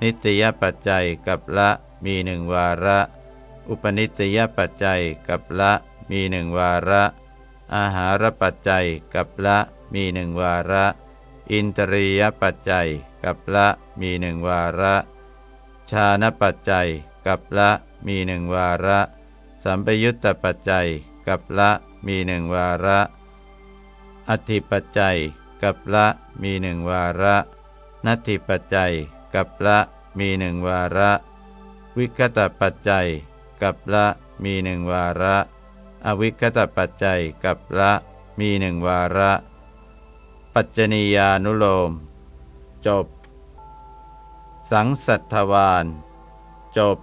นิตยปัจจัยกับละมีหนึ่งวาระ อุปนิตยปัจจัยกับละมีหนึ่งวาระ อาหารปัจจัยกับละมีหนึ่งวาระ อินตรียปัจจัยกับละมีหนึ่งวาระ ชาณปัจจัยกับละ มีหนึ่งวาระ สัมปยุตตปัจจัยกับละมีหนึ่งวาระ อธิปัจจัยกับละมีหนึ่งวาระ นัตถิปัจจัยกับละมีหนึ่งวาระ วิกตปัจจัยกับละมีหนึ่งวาระ อวิกตปัจจัยกับละมีหนึ่งวาระ ปัจจนียานุโลม จบ สังสัทธวาน จบ